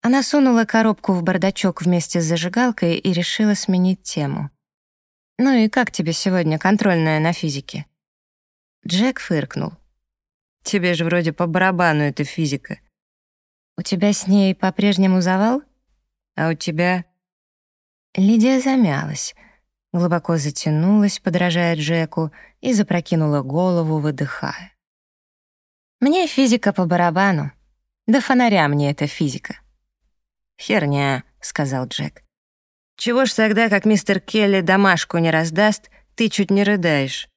Она сунула коробку в бардачок вместе с зажигалкой и решила сменить тему. «Ну и как тебе сегодня контрольная на физике?» Джек фыркнул. «Тебе же вроде по барабану эта физика. У тебя с ней по-прежнему завал?» А у тебя...» Лидия замялась, глубоко затянулась, подражая Джеку, и запрокинула голову, выдыхая. «Мне физика по барабану. Да фонаря мне эта физика». «Херня», — сказал Джек. «Чего ж тогда, как мистер Келли домашку не раздаст, ты чуть не рыдаешь?»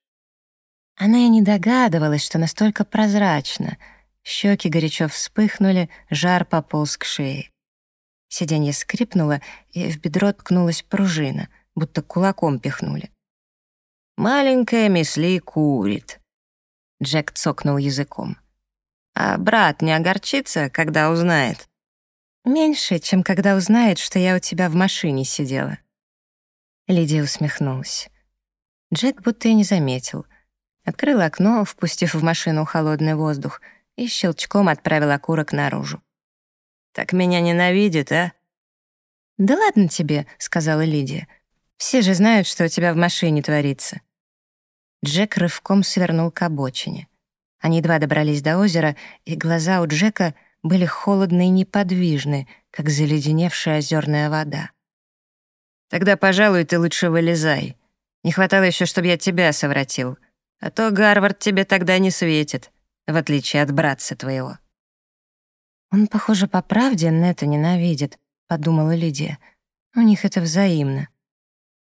Она и не догадывалась, что настолько прозрачно. Щеки горячо вспыхнули, жар пополз к шее. Сиденье скрипнуло, и в бедро ткнулась пружина, будто кулаком пихнули. «Маленькая Мисли курит», — Джек цокнул языком. «А брат не огорчится, когда узнает?» «Меньше, чем когда узнает, что я у тебя в машине сидела». Лидия усмехнулась. Джек будто и не заметил. Открыл окно, впустив в машину холодный воздух, и щелчком отправил окурок наружу. Так меня ненавидит, а?» «Да ладно тебе», — сказала Лидия. «Все же знают, что у тебя в машине творится». Джек рывком свернул к обочине. Они едва добрались до озера, и глаза у Джека были холодны и неподвижны, как заледеневшая озерная вода. «Тогда, пожалуй, ты лучше вылезай. Не хватало еще, чтобы я тебя совратил. А то Гарвард тебе тогда не светит, в отличие от братца твоего». «Он, похоже, по правде Нета ненавидит», — подумала Лидия. «У них это взаимно».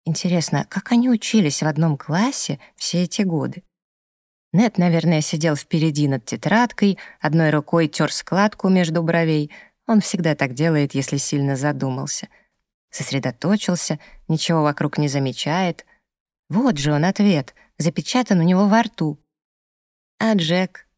Интересно, как они учились в одном классе все эти годы? Нет, наверное, сидел впереди над тетрадкой, одной рукой тер складку между бровей. Он всегда так делает, если сильно задумался. Сосредоточился, ничего вокруг не замечает. Вот же он ответ, запечатан у него во рту. А Джек?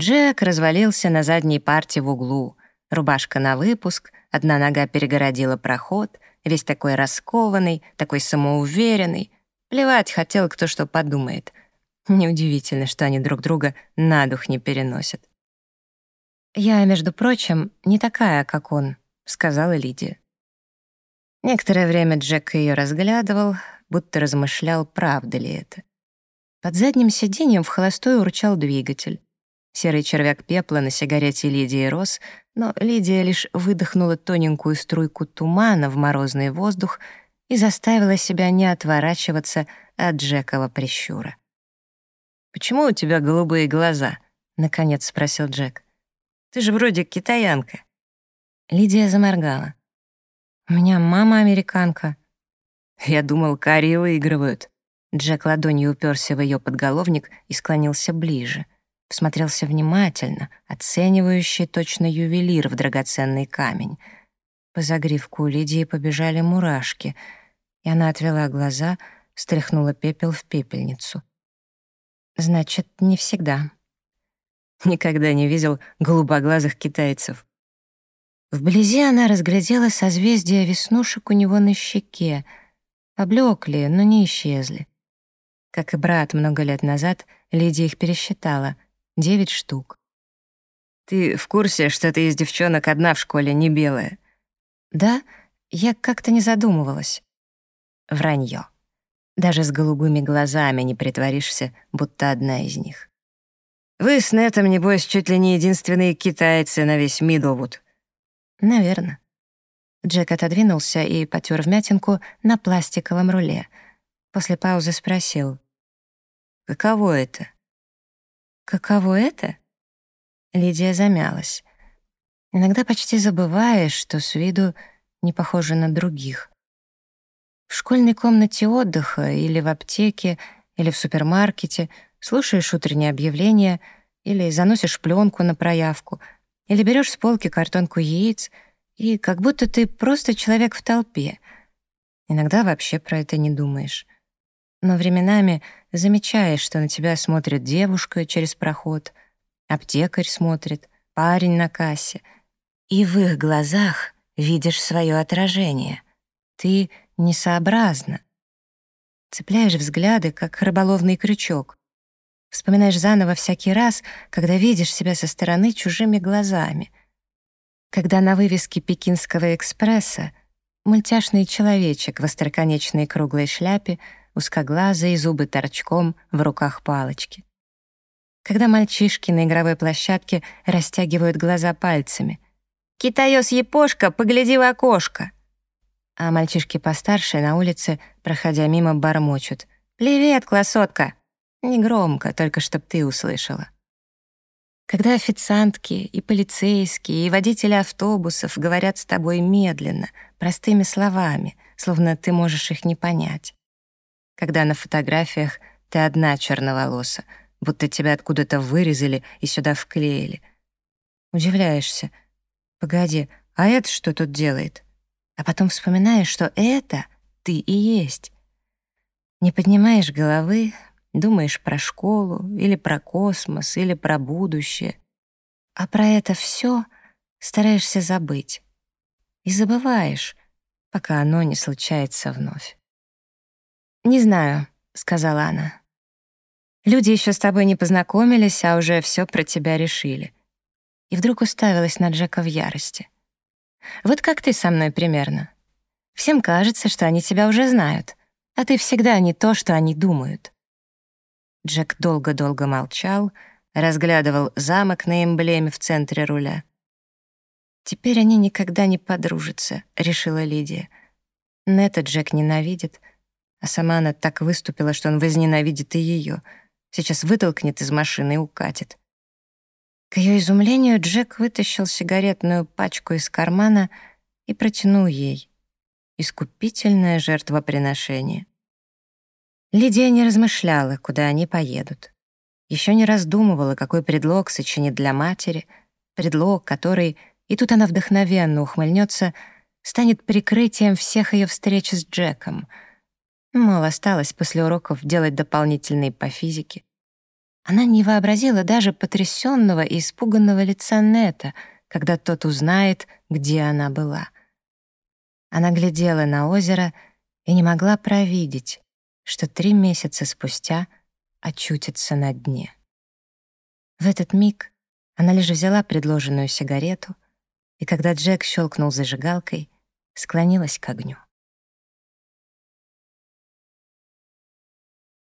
Джек развалился на задней парте в углу. Рубашка на выпуск, одна нога перегородила проход, весь такой раскованный, такой самоуверенный. Плевать хотел, кто что подумает — Неудивительно, что они друг друга на дух не переносят. «Я, между прочим, не такая, как он», — сказала Лидия. Некоторое время Джек ее разглядывал, будто размышлял, правда ли это. Под задним сиденьем в холостой урчал двигатель. Серый червяк пепла на сигарете Лидии рос, но Лидия лишь выдохнула тоненькую струйку тумана в морозный воздух и заставила себя не отворачиваться от Джекова прищура. «Почему у тебя голубые глаза?» — наконец спросил Джек. «Ты же вроде китаянка». Лидия заморгала. «У меня мама американка». «Я думал, карии выигрывают». Джек ладонью уперся в ее подголовник и склонился ближе. Всмотрелся внимательно, оценивающий точно ювелир в драгоценный камень. По загривку у Лидии побежали мурашки, и она отвела глаза, стряхнула пепел в пепельницу — Значит, не всегда. Никогда не видел голубоглазых китайцев. Вблизи она разглядела созвездия веснушек у него на щеке. Поблекли, но не исчезли. Как и брат много лет назад, Лидия их пересчитала. Девять штук. «Ты в курсе, что ты из девчонок одна в школе, не белая?» «Да, я как-то не задумывалась». Вранье. Даже с голубыми глазами не притворишься, будто одна из них. Вы с Нетом, небось, чуть ли не единственные китайцы на весь Мидлвуд. Наверно. Джек отодвинулся и потер вмятинку на пластиковом руле. После паузы спросил. «Каково это?» «Каково это?» Лидия замялась. Иногда почти забываешь, что с виду не похожа на других. В школьной комнате отдыха или в аптеке, или в супермаркете слушаешь утреннее объявление или заносишь пленку на проявку, или берешь с полки картонку яиц, и как будто ты просто человек в толпе. Иногда вообще про это не думаешь. Но временами замечаешь, что на тебя смотрит девушка через проход, аптекарь смотрит, парень на кассе, и в их глазах видишь свое отражение. Ты — несообразно. Цепляешь взгляды, как рыболовный крючок. Вспоминаешь заново всякий раз, когда видишь себя со стороны чужими глазами. Когда на вывеске Пекинского экспресса мультяшный человечек в остроконечной круглой шляпе, узкоглазые зубы торчком, в руках палочки. Когда мальчишки на игровой площадке растягивают глаза пальцами. «Китаёс-епошка, погляди в окошко!» а мальчишки постарше на улице, проходя мимо, бормочут. «Привет, классотка!» Негромко, только чтоб ты услышала. Когда официантки и полицейские, и водители автобусов говорят с тобой медленно, простыми словами, словно ты можешь их не понять. Когда на фотографиях ты одна черноволоса, будто тебя откуда-то вырезали и сюда вклеили. Удивляешься. Погоди, а это что тут делает? а потом вспоминаешь, что это ты и есть. Не поднимаешь головы, думаешь про школу или про космос или про будущее, а про это все стараешься забыть. И забываешь, пока оно не случается вновь. «Не знаю», — сказала она. «Люди еще с тобой не познакомились, а уже все про тебя решили». И вдруг уставилась на Джека в ярости. Вот как ты со мной примерно. Всем кажется, что они тебя уже знают, а ты всегда не то, что они думают». Джек долго-долго молчал, разглядывал замок на эмблеме в центре руля. «Теперь они никогда не подружатся», — решила Лидия. Нета Джек ненавидит, а сама она так выступила, что он возненавидит и ее. Сейчас вытолкнет из машины и укатит. К ее изумлению Джек вытащил сигаретную пачку из кармана и протянул ей. Искупительное жертвоприношение. Лидия не размышляла, куда они поедут. Еще не раздумывала, какой предлог сочинит для матери, предлог, который, и тут она вдохновенно ухмыльнется, станет прикрытием всех ее встреч с Джеком. Мол, осталось после уроков делать дополнительные по физике. Она не вообразила даже потрясенного и испуганного лица Нета, когда тот узнает, где она была. Она глядела на озеро и не могла провидеть, что три месяца спустя очутится на дне. В этот миг она лишь взяла предложенную сигарету, и когда Джек щелкнул зажигалкой, склонилась к огню.